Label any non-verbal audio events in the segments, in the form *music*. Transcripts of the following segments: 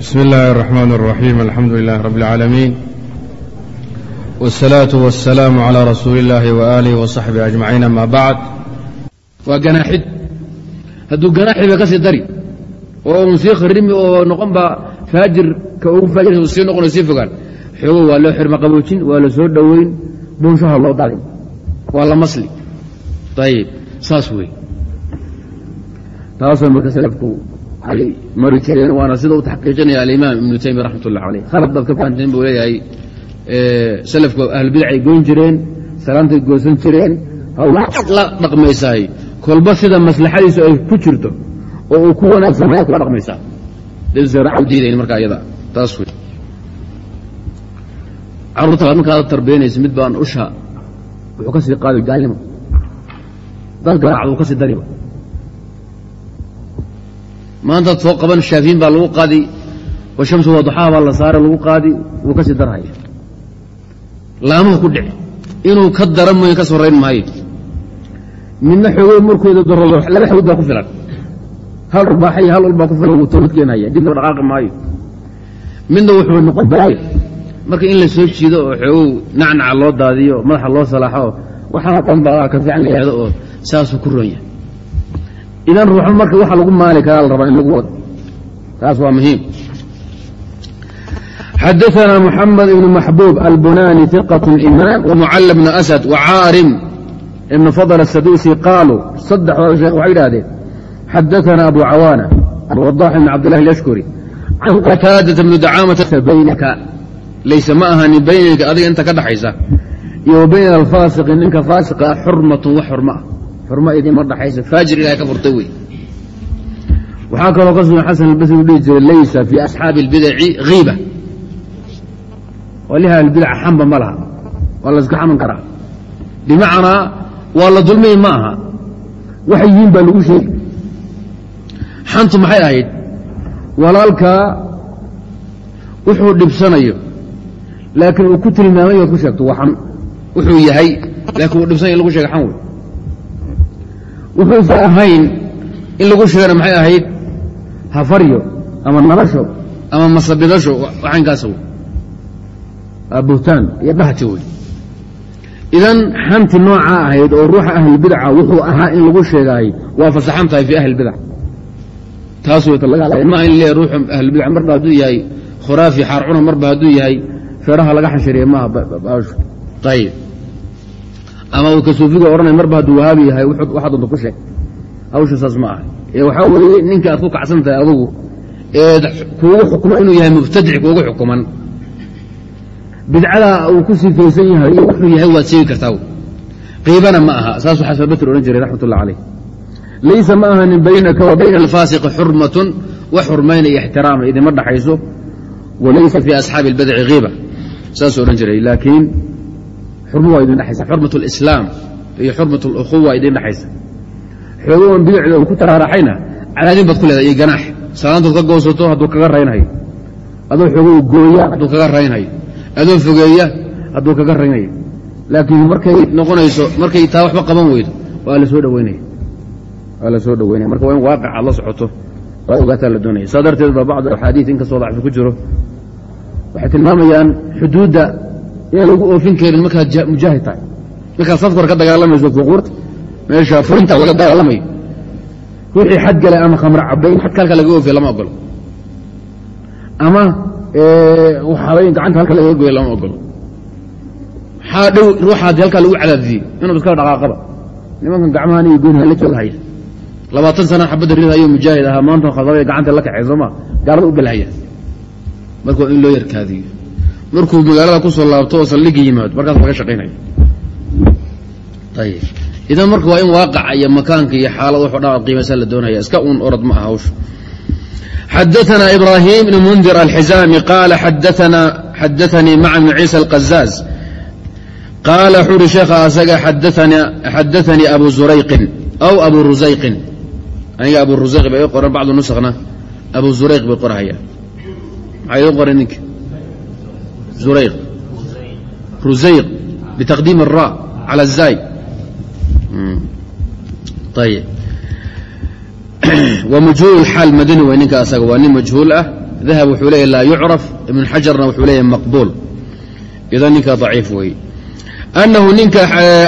بسم الله الرحمن الرحيم الحمد لله رب العالمين والصلاة والسلام على رسول الله وآله وصحبه أجمعين أما بعد waa ganaaxid hadduu ganaaxiba ka sii dari oo un sii kharimi oo noqon baa faajirka ugu faajirka uu sii noqono sii fogaan xoogo waa loo xirma qaboojin waa la soo dhoweyn buunshaha loo dalin waa la masli ayib saas wey taasoo marka salafku ay mari jireen waana sida u taxqiijinaya alimaam ibnu taymiya raxmat ullah caleyh khalad baad ka fahanteen buu leeyahay salafku ahlubidacay goyn jireen salaantay goosan jireen hawlaad la dhaqmaysaay. Kolba sida maslaxadiisu ay ku jirto oo uu ku wanaagsan maa kula dhaqmaysaa. U diidayn markaa iyada taas wey carruurta markaad tarbiyanaysa mid baan usha wuxuu ka sii qaadi gaalnimo. Dad garaacd uu ka sii dariba maantaad soo qaban shaafiin baa lagu qaadi washamsu waduxaha baa la saare lagu qaadi wuu ka sii darhaya laamuhu ku dhici inuu ka dara mooye ka sorayn maayo. Midna xoogey markooda daro laba xawd baa ku filan. Hal rubaaxay hal ol baa ku filan wuu loo dhaqaaqi maayo. Midna wuxuu noqon balaayo marka in la soo jiido oo xoogow nacnaca loo daadiyo madaxa loo salaaxo waxaa dhan baa ka fiican la oo saasuu ku roon yahay idan ruuxan marka waxa lagu maali karaa la rabaa in lagu wado taas waa muhiim xadaثna mحamed ibn maxbوb albunani ثiqة imaam وmucala bn asad وcaarim ibn fضل الsadusi qaaluu saddexdooda sheekh waxay idhahdeen xadaثna abu cawaana abوadax ibn cabdالlah اlأshkuri can qataadaة bn dacاamata baynaka layse ma ahani baynaka adiga inta ka dhaxaysa iyo wa bayna alfaasiqi ninka faasiqa ah xurmatun wax xurma ah xurma idinma dhaxaysa. Faajir ilahay ka furtay wey waxaa kaloo ka sugan xasan albasri u dhihi jiray laysa fii asxaabi اlbidaci hiiba waliha albidaca xamba ma laha waa la iska xaman karaa. Bimacnaa waa la dulmiyi ma aha waxay yihiin baa lagu sheegi. Xantu maxay ahayd? Walaalkaa wuxuu dhibsanayo laakiin uu ku tilmaamay oad ku sheegto waa xan. Wuxuu yahay laakiin uu dhibsanaya in lagu sheega xan wey wuxuusa ahayn in lagu sheegana maxay ahayd hafaryo ama nabasho ama masabidasho waxaynkaasa wey buhtaan iyo dhahja wey idan xanti noocaa ahayd oo ruuxa ahlulbidca wuxuu ahaa in lagu sheegaay waa fasaxan tahay fii ahlibidac taas wey maaha in le ruuxu ahlulbidac marba hadduu yahay khuraafi xaarcuna marba hadduu yahay feeraha laga xashariye maaha ayib ama uu kasuufiga odhanay marba hadduu wahaabi yahay waxaa doonta ku sheeg hawsha saas ma aha. Ee waxaa weeye ninka aad ku kacsan tahay adugu eed kuugu xukmo inuu yahay mubtadic kuugu xukuman. Bidcada uu ku sifaysan yahay iyo wuxuu yahay waad sheegi kartaa qiibana ma aha. Saasuu xasan batr odhan jiray raxmat ullah caleyh laysa ma ahanin baynaka wa bayna alfaasiqi xurmatun wax xurmayna iyo ixtiraama idinma dhaxayso walaysa fii asxaabi اlbadci hiiba saasuu odhan jiray. Laakiin xurmo waa idin dhexaysa xurmat اlislaam iyo xurmat اlukhuwa idin dhexaysa xoogowan bidicda uu ku taraaraxayna cadaadin baad ku leedahay iyo ganaax salaantood ka goosato hadduu kaga raynhayo adoo xoogow gooya hadduu kaga raynhayo adoo fogeeya hadduu kaga raynayo laakiin markay noqonayso markay taa waxba qaban weydo waa la soo dhoweynaya waa la soo dhoweynaya marka waa in waaqic aad la socoto waa ogaataa la doonaya saa darteed ba bacd axaadiid inkastoo dacfi ku jiro waxay tilmaamayaan xuduudda inaan lagu oofin karin markaad mujaahid tahay. Markaad safkor ka dagaalamayso fuquurta meesha furinta laga dagaalamayo ruuxii xad gale ama khamro cabayn xadka halka laga oofiya lama ogolo. Ama waxaabay gacanta halka laga goya lama ogolo. Maxaa dhow ruuxaadi halkaa lagu cadaadiyey? Inuu iska dhaqaaqaba. Nimankan gacmahan iyo goyn la joogahaya labaatan sana xabadda rid ayuu mujaahid ahaa. Maanta khadabay gacanta la kaxay sooma gaalada u galhaya marka waa in loo yarkaadiyo markuu magaalada ku soo laabto oo saldhigi yimaado markaas laga shaqaynaya ayib idan marka waa in waaqaca iyo makaanka iyo xaalad waxo dhan aad qiimaysaa la doonaya iska uun orad ma aha hawsha xadaثna ibrahim bn mundir alxizami qaala xadaanii maca bn ciisa alqazaaz qaala wuxuu uhi sheekha asaga xadaanii abu zurayqin aw abu rusayqin aniga abu rusayq bay qoran bacdu nuskhna abu zurayq bay qorahaya maxaa idin qoran ninka zurayq rusayq bitaqdiim الra calى الzay ayb wa majhuul xaal madani way ninka asaga waa nin majhuul ah dahab wuxuu leeyahy laa yucraf ibn xajarna wuxuu leeyahy maqbuul idan ninka daciif weeye anahu ninka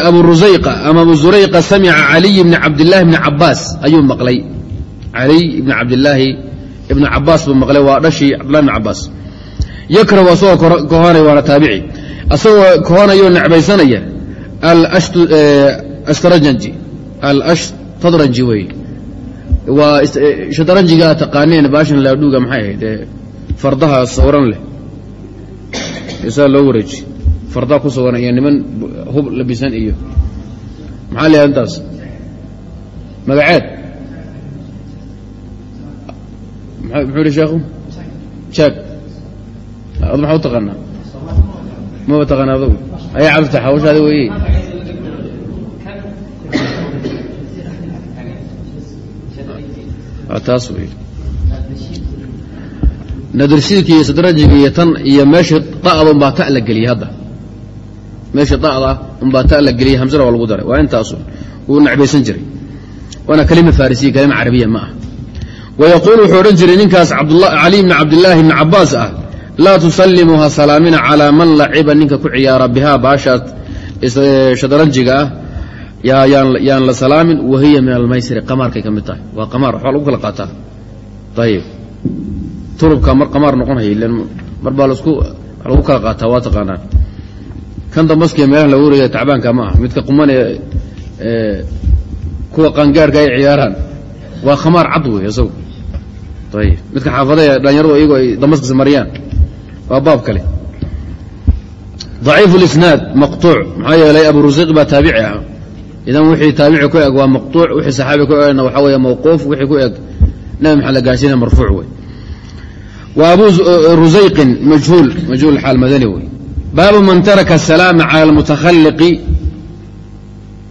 abu rusayqa ama abu zurayqa samica caliy bni cabdillaahi bni cabaas ayuu maqlay caliy ibni cabdillaahi ibni cabaas buu maqlay waa dhashii cabdillahi bni cabaas yakrahu asagoo kohonaya waana taabici. Asagoo kohonayoo necbaysanaya alashtaranji alashtaranji wey. Waa shataranjiga aad taqaaneen baashan laadhuuga maxay ahayd ee fardaha sawran leh. Isaa loo wareeji fardaa ku sawiran iyo niman hub labisan iyo. Maxaa la intaas magaceed. Muxuu ihi sheekhu jaag ad maxaa u taqaanaa maba taqaana adugu ayaa cabditax hawshaada weeye taas wey nadirsiidka iyo sadrajiga iyo tan iyo meesha da'da umbaa ta la geliyey hadda meesha da'da umbaa ta la geliyey hamsada waa lagu daray waa intaasu wuu necbaysan jiray waana kelima farisiya kelima carabiya ma ah wa yaquulu wuxuu odhan jiray ninkaas cali bni cabdillaahi bni cabaas ah laa tusallimuha salaamina calaa man laciba ninka ku ciyaara bihaa baashaad shadaranjiga ah yaan la salaamin wahiya min almaysri qamaarkay ka mid tahay. Waa qamaar waxbaa lagu kala qaataa ayib turubka mar qamaar noqonhaya ilan mar baa lasku lagu kala qaataa waa taqaanaan kan dambaskiya meelaha laga wareegaya tacbaanka ma ah midka quman ee kuwa qaangaarhka ay ciyaaraan. Waa khamaar cad wey isagu. Ayib midka xaafadae dhalinyaradu iyagoo ay damaskis mariyaan waa baab kale. Daciif lisnaad maqtuuc. Maxaa yeelay abu rusiq baa taabici ah. Idan wixii taabici ku eg waa maqtuuc wixii saxaabi ku egna waxaa weeye mawquuf wixii ku eg nabi maxamed la gaarsiina marfuuc wey. Wa abu rusayqin majhuul majhuul xaal wey. Baabu man taraka asalaama cala almutakhaliqi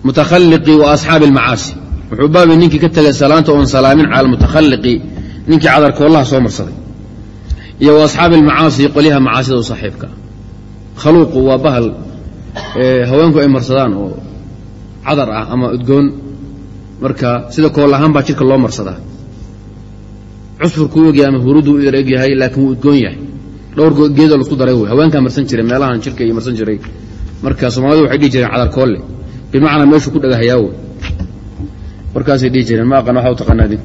mutakhaliqi wa asxaabi almacaasi wuxuu baabay ninkii ka tegay salaanta oon salaamin cala almutakhaliqi ninkii cadarkoollaha soo marsaday iyo wa asxaabi almacaasi qolyaha macaasida u saaxiibka khaluuqu waa bahal haweenku ay marsadaan oo cadar ah ama udgoon. Marka sida kool ahaan baa jidhka loo marsadaa cusfurkuu egyahay ama hurudu u egyahay laakiin wuu udgoon yahay. Dhowr geedoo la isku daray wey. Haweenkaa marsan jiray meelahan jidhka iyo marsan jiray. Marka soomaalidu waxay dhihi jireen cadar koolle. Bimacnaa meeshuu ku dhagahayaa wey. Markaasay dhihi jireen ma aqan waxa u taqaanaadin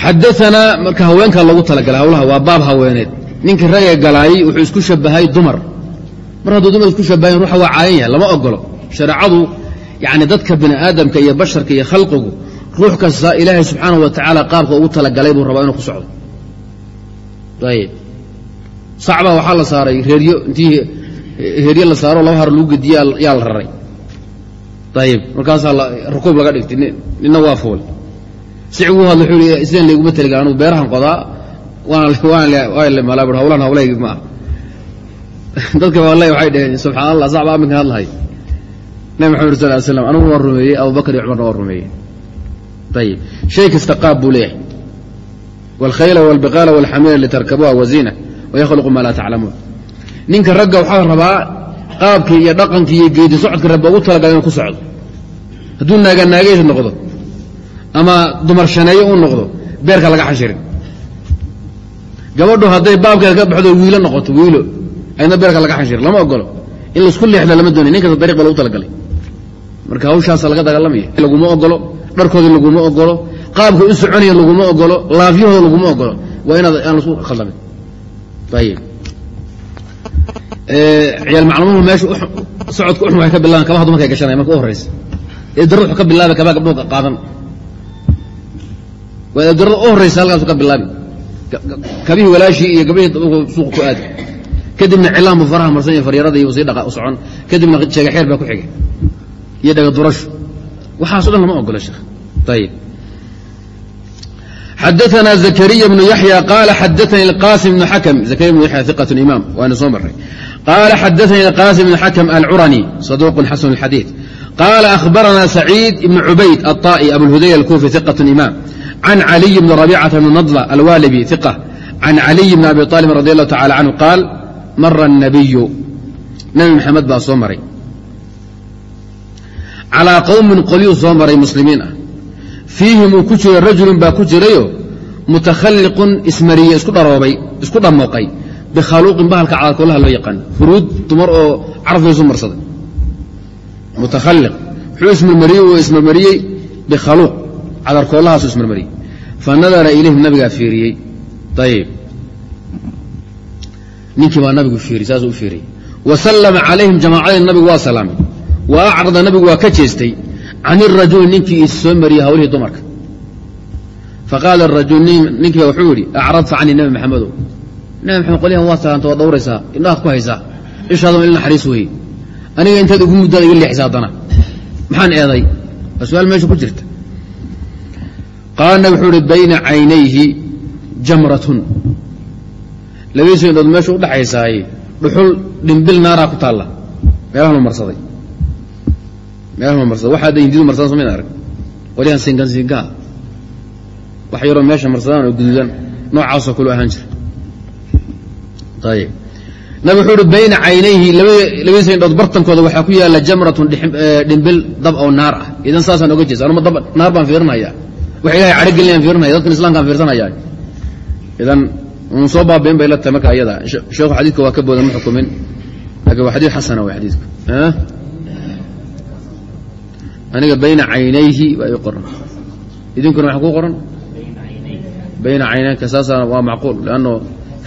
xadaanaa marka haweenkaa loogu talagalay hawlaha waa baab haweeneed. Ninkii ragee galaayey wuxuu isku shabahay dumar. Mar hadduu dumar isku shabahayn ruuxa waa caayan yahay lama ogolo shareecadu yani dadka bini aadamka iyo basharka iyo khalqigu ruux kasta ilaahay subxaana wa tacaala qaabka ugu talagalay buu rabaa inuu ku socdo. Ayib sacbaa waxaa la saaray reeryo intii reeryo la saaro laba har lagu gediye yaa la raray. Ayib markaasaa rukuub laga dhigtay nina waa fuul siciguu hadla wuxuu i sideen layguma taligal anugu beerahan qodaa waanwaanmalaa hawlahan hawlaygi ma ah *laughs* dadka wallahi waxay dhaheen subxaan allah sacba aminka hadlahay nabi maxamed sal ly slam anugu waan rumeeyey abubakar iyo cumarna waan rumeeyey ayib shay kasta qaab buu leeyahay wاlkhayla wاlbiqaala wاlxamiira litarkabuha waziina wayakhluqu maa laa taclamuun ninka ragga waxaa rabaa qaabkii iyo dhaqankii iyo geedi socodka rabba ugu talagala inuu ku socdo hadduu naaganaagays noqdo ama dumar shaneeyo uu noqdo beerka laga xashirin. Gabadhu hadday baabkeeda ka baxdo wiilo noqoto wiilo ayna beerka laga xashirin lama ogolo in la isku leexda lama doonay nin dariiq ba lagu talagalay. Marka hawshaasa laga dagaalamaya laguma ogolo dharkoodii laguma ogolo qaabka u soconaya laguma ogolo laafyahooda laguma ogolo waa inaad aan lasku khaldamin ayib ciyaal macluumuhu meesha socodka uxun waxay ka bilaban kabaha dumarkay gashanaya marka u horraysa eedarada wuxuu ka bilaabay kabaha gabdhuhu qaadan waa eedarada u horraysa halkaasu ka bilaabi kabihii walaashii iyo gabdhihii suuqa ku aadi kadibna cilaan buu faraha marsan iyo faryarada iyo sii dhaqa u socon kadibna jeega xeer baa ku xigay iyo dhaga durasho waxaaso dhan lama ogola sheekh ayib xadaثna زكريا بن يحيى قال xadaثnي القاسم بن حكم زكريا بن يحيى ثقة إمام waana soo maray قال xadaثnي القاسم بن حكم الcرني صدوق حسن الحديث قال أخبرنا سعيد بن عبيد الطائي أبو الهذيل الكوفي ثقة إمام عن علي بن ربيعة بن نضلة الوالبي ثقة عن علي بن أبي طالب رضي الله تعالى عنه قال mر النبي نبي محمد baa soo maray calىa qowmin qolyuu soo maray muslimiin ah fiihim uu ku jiro rajulun baa ku jirayo mutakhalliqun ismariye isku dharoobay isku dhamoqay bikhaluuqin bahalka caadkoolaha loo yaqaan furuud dumar oo carafaysu marsaday mutakhaliq wuxuu ismarmariyey uu ismarmariyey bikhaluuq cadarkoolahaasu ismarmariyey fa nadara ilayhim nabigaa fiiriyey. Ayib ninkii baa nabigu fiiriyey saasuu u fiiriyey. Wa sallama calayhim jamaacadii nabigu waa salaamay. Wa acrada nabigu waa ka jeestay. Can irajuli ninkii is mariyey hawlihii dumarka. Faqaala rajul ninkiiba wuxuu yidhi acradta canii nabi maxamedow. Nabi maxamed qolyahan waa salaanta waa dhawraysaa indhahaad ku haysaa. Ishaadama il naxariis weeye aniga intaad ugu muddaada iga leexisa haddana maxaan eeday? Waa su'aal meesha ku jirta qaala nabi wuxuu ihi bayna caynayhi jamratun labadiisu indhood meesha u dhaxaysaaye dhuxul dhimbil naaraa ku taalla meelahan la marsaday meelahan la marsaday waxaada hindidu marsadaan somayn arag qolyahan sinkan sinkaa wax yaroo meesha marsadaan oo guduudan noocaasoo kale ahaan jira ayib nabig wuxuu uhi bayna caynayhi labadiisa indhood bartankooda waxaa ku yaalla jamratun dhimbil dab oo naar ah idan saasaan oga jeesa anuma dab naar baan fiirinaya wax ilahay cadho gelinayaan fiirinaya dadkan islamkaan fiirsanaya idan un soo baabiin bay la tahay marka ayada. Sheekhu xadiidka waa ka boodan ma xukumin laakiin waa xadiid xasana way xadiidku. Aniga bayna caynayhi baa ii qoran. Idinkuna maxaa kuu qoran? Bayna caynayka saasana waa macquul lanno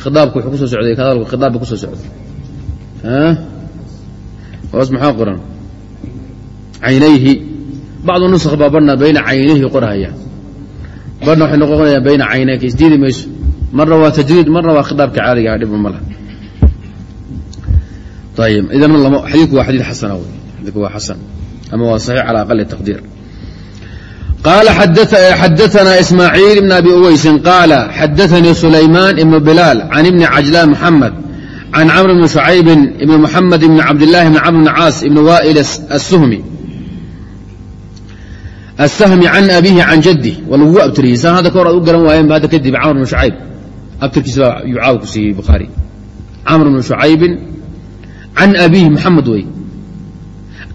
khidaabku wuxuu ku soo socday hadalku khidaabba ku soo socday. Hoos maxaa qoran? Caynayhi. Bacdu nusakh baa badhna bayna caynayhi qorahaya badhna waxay noqonayaan bayna caynayka isdiidi mayso marna waa tajriid marna waa khidaabka caadiga ah dhibba ma laha ayib idan lama xadiidku waa xadiid xasana wey xadiidku waa xasan ama waa saxiix cala aqali taqdiir قال xdثna إسmاعيiل بن أbي uweysi qاaل xadثnii سulayman iبن بilaal عن iبن cajلان محamed عن cمر بن شhucayb بن محamed بن cabdاللahi بن cمر بن cاas iبn wائl الshmi الsahmi can abihi can jaddi waa lagugu abtiriyey saa hadda ka aad u garan waayeenba hadda kadib camr bn shucayb abtirkiis baa yuu caaw ku siiyey bukhaari camr bn shucaybin can abihi maxamed wey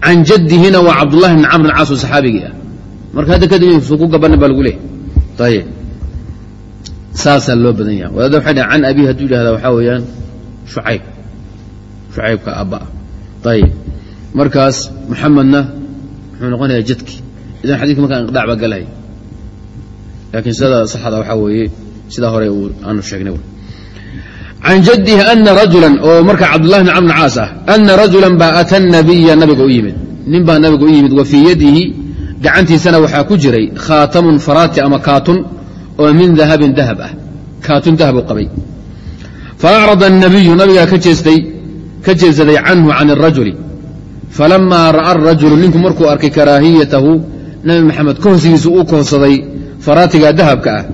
can jaddihina waa cabdullahi bn camr caas oo saxaabigii ah marka hadda kadib inaysan ku gabanin baa lagu leehay ayib saasaa loo badan yaha wadaada waxay dhah can abihi hadduu yidhahda waxaa weeyaan shucayb shucaybka abba ah ayib markaas maxamedna wuxuu noqonayaa jadki idan xadidka markaa inqidaac baa galaya laakiin sida saxda waxaa weeye sidaa hore aanu sheegnay can jadihi ana rajulan oo marka cabdullahi bn camr caas ah ana rajulan baa ata nabiya nabiga u yimid nin baa nabiga u yimid wa fii yadihi gacantiisana waxaa ku jiray khaatamun faraati ama kaatun oo min dahabin dahab ah kaatun dahab u qabay fa acrada الnabiyu nabigaa ka jeestay ka jeedsaday canhu can الrajuli falamaa ra'a arajulu ninku markuu arkay karaahiyatahu nabi maxamed kohsigiisu uu kohsaday faraatiga dahabka ah.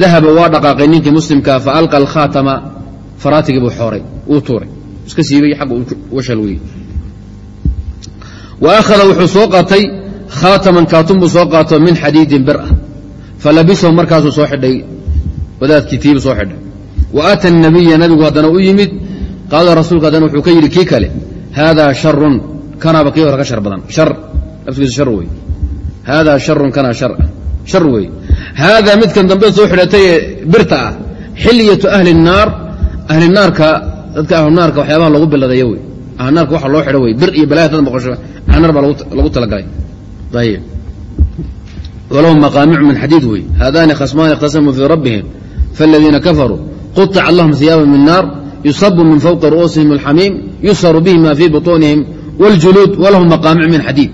Dahaba waa dhaqaaqay ninkii muslimkaa fa alqa alkhaatama faraatigii buu xooray uu tuuray. Iska siibay xagga washal wey wa akhada wuxuu soo qaatay khaataman kaatun buu soo qaato min xadiidin bir ah. Falabisahu markaasuu soo xidhay wadaadkii tiibu soo xidhay. Wa aata الnabiya nabigu haddana u yimid qaala rasuulku haddana wuxuu ka yidhi kii kale? Haadaa sharun kanaaba kii hore ka shar badan? Shar laftigiisu shar wey haadaa sharun kanaa shar shar wey haadaa midkan dambe soo xidhatay ee birta ah xilyatu ahli الnaar ahli naarka dadka ahlu naarka waxyaabaha lagu biladeeyo wey ahlu naarka waxa loo xidho wey bir iyo balaya dad maqosho ahlu naar baa lagu talagalay ayib walahum maqaamicu min xadiid wey haadani khasmaani اkhtasamuu fii rabbihim faاladiina kafaruu quطica lahum hiyaaba min naar yusabu min fawqi ru'uusihim اlxamiim yusharu bihi ma fii buطuunihim wاljuluud walahum maqaamicu min xadiid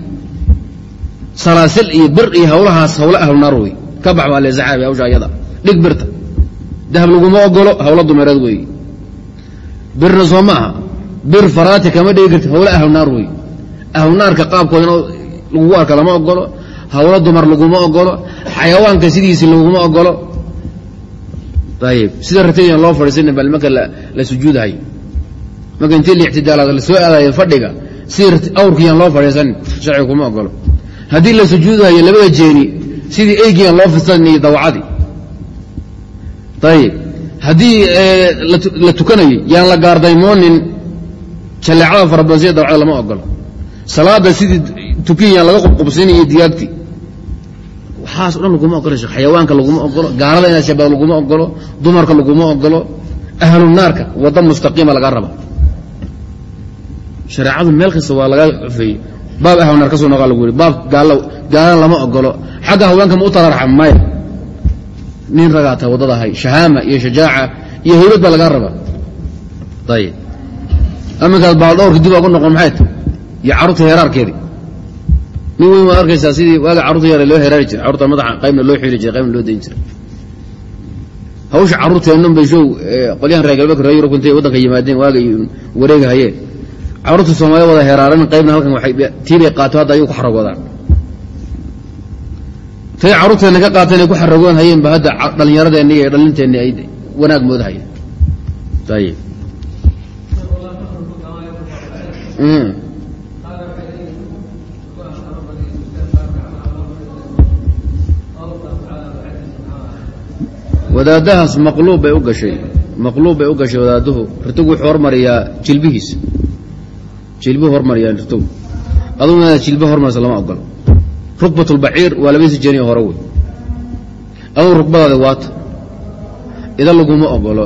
salaasil iyo bir iyo hawlahaas hawlo ahlu naar wey ka bax baa leesaxaabi hawsha ayada. Dhig birta. Dahab laguma ogolo hawlo dumereed wey birna soo maaha bir faraati kama dhigi karti hawlo ahlu naar wey qaabkooda lagugu arka lama ogolo hawlo dumar laguma ogolo xayawaanka sidiisi laguma ogolo ayib sida ratayaan loo fadhiisan bal marka la sujuudahay. Marka intii la ictidaalaad la soo aadayo fadhiga sidii awrkiyaan loo fadhiisan sharciga kuma ogolo haddii la sujuudahayo labada jeeni sidii eygiyaan loo fidsan iyo dawacadii ayib haddii la tukanayo yaan la gaardaymoonin jaleecada farabadan sida dawacada lama ogolo salaada sidii tukiyaan laga qubqubsiinayo digaagtii waxaas o dhan laguma ogolo shek xayawaanka laguma ogolo gaalada inaad shabado laguma ogolo dumarka laguma ogolo ahlu naarka wadda mustaqiima lagaa raba. Shareecadu meel kasta waa laga cufeeyey baab ahlu naar ka noqaa lagu yidhi baab gaalana lama ogolo xagga haweenka ma u tararxa maya nin ragaa tahay shahaama iyo shajaaca iyo haybad baa lagaa rabaa. Ayib aminkaas baaldhowrka dib ogu noqon maxay tahy iyo carruurta heeraarkeedii. Nin weyn waad arkaysaa sidii waaga carruurta yare loo heraari jiray carruurta madaxa qaybna loo xili jiray qaybna loo dayn jiray. Hawsha carruurteennan bay show qolyahan reer galbeedka reer yurubka intay waddanka yimaadeen waaga wareega hayeen carruurta soomaaliya wada heraaran qaybna halkan waxay tiibay qaato hadda ayuu ku xaragoodaan. Tay carruurteenna ka qaateen ay ku xaragoon hayeen ba hadda dhallinyaradeenni iyo dhalinteenni ay wanaag moodahayeen ayib wadaadahaas maqluub bay u gashay. Maqluub bay u gashay wadaaduhu ritugu wuxuu hormariyaa jilbihiisa ritugu adugu inaad jilba hormarisa lama ogolo rukbatulbaciir waa labadiisa jeeniya hore wey. Adugu rukbadaada waata idan laguma ogolo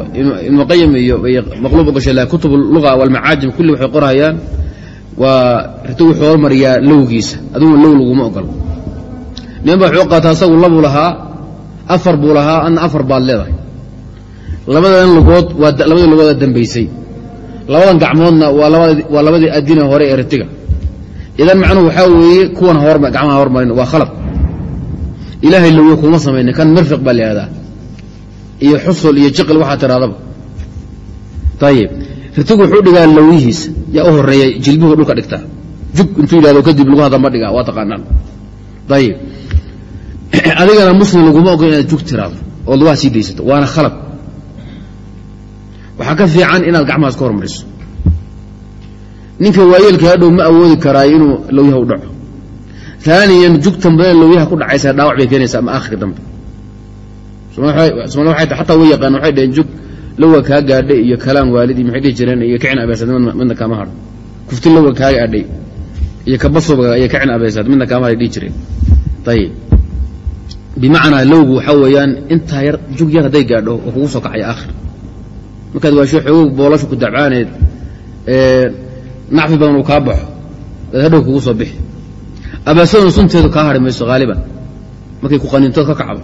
ibnuqayim iyo maqluub laakiin kutub luga walmacaajim kulli waxay qorhayaan waa ritugu wuxuu hormariyaa lowgiisa. Aduguna low laguma ogolo nin baa wuxuu qaata asagu labuu lahaa afar buu lahaa adna afar baad leedahay. Labadan lugood waa labadii lugooda dambaysay labadan gacmoodna waa labadii adina hore ee ritiga. Idan macnuhu waxaa weeye kuwan gacmaha hormarin waa khalad. Ilaahay lowe kuma samaynin kan mirfiq baa layihahdaa iyo xusul iyo jiqil waxaa tirahdaba ayib ritigu wuxuu dhigaa lowyihiisa yaa u horreeya jilbuhu dhulka dhigtaa jug intuu yidhahdo kadib lagu hadamba dhigaa waa taqaanaan. Ayib *clears throat* adigana muslim laguma ogol inaad jug tiraado oo lugaha sii daysato waana khalad waxaa ka fiican inaad gacmahaas ka hormariso. Ninka waayeelka hadhow ma awoodi karaayo inuu lowyaha u dhaco. Aaniyan jugtan badan lowyaha ku dhacaysa dhaawac bay keenaysaa ama akhirka dambe somalia waxay xataa way yaqaan waxay dhaheen jug lowa kaa gaadhay iyo kalaan waalid maxay dhihi jireen iyo kacin abeesad midna kaama hadho kufti lowa kaa gaadhay iyo kabasuba iyo kacin abeesad midna kaama hadhay dhihi jireen. Ayib bimacnaa lowgu waxaa weeyaan intaa yar jug yar hadday gaadho oo kugu soo kacaya aakhir markaad waasho xoogog boolasha ku dabcaaneed nacfi badan uu kaa baxo daad hadhow kugu soo bixi. Abaasaduna sunteedu kaa hari haaliban markay ku qanintood ka kacdo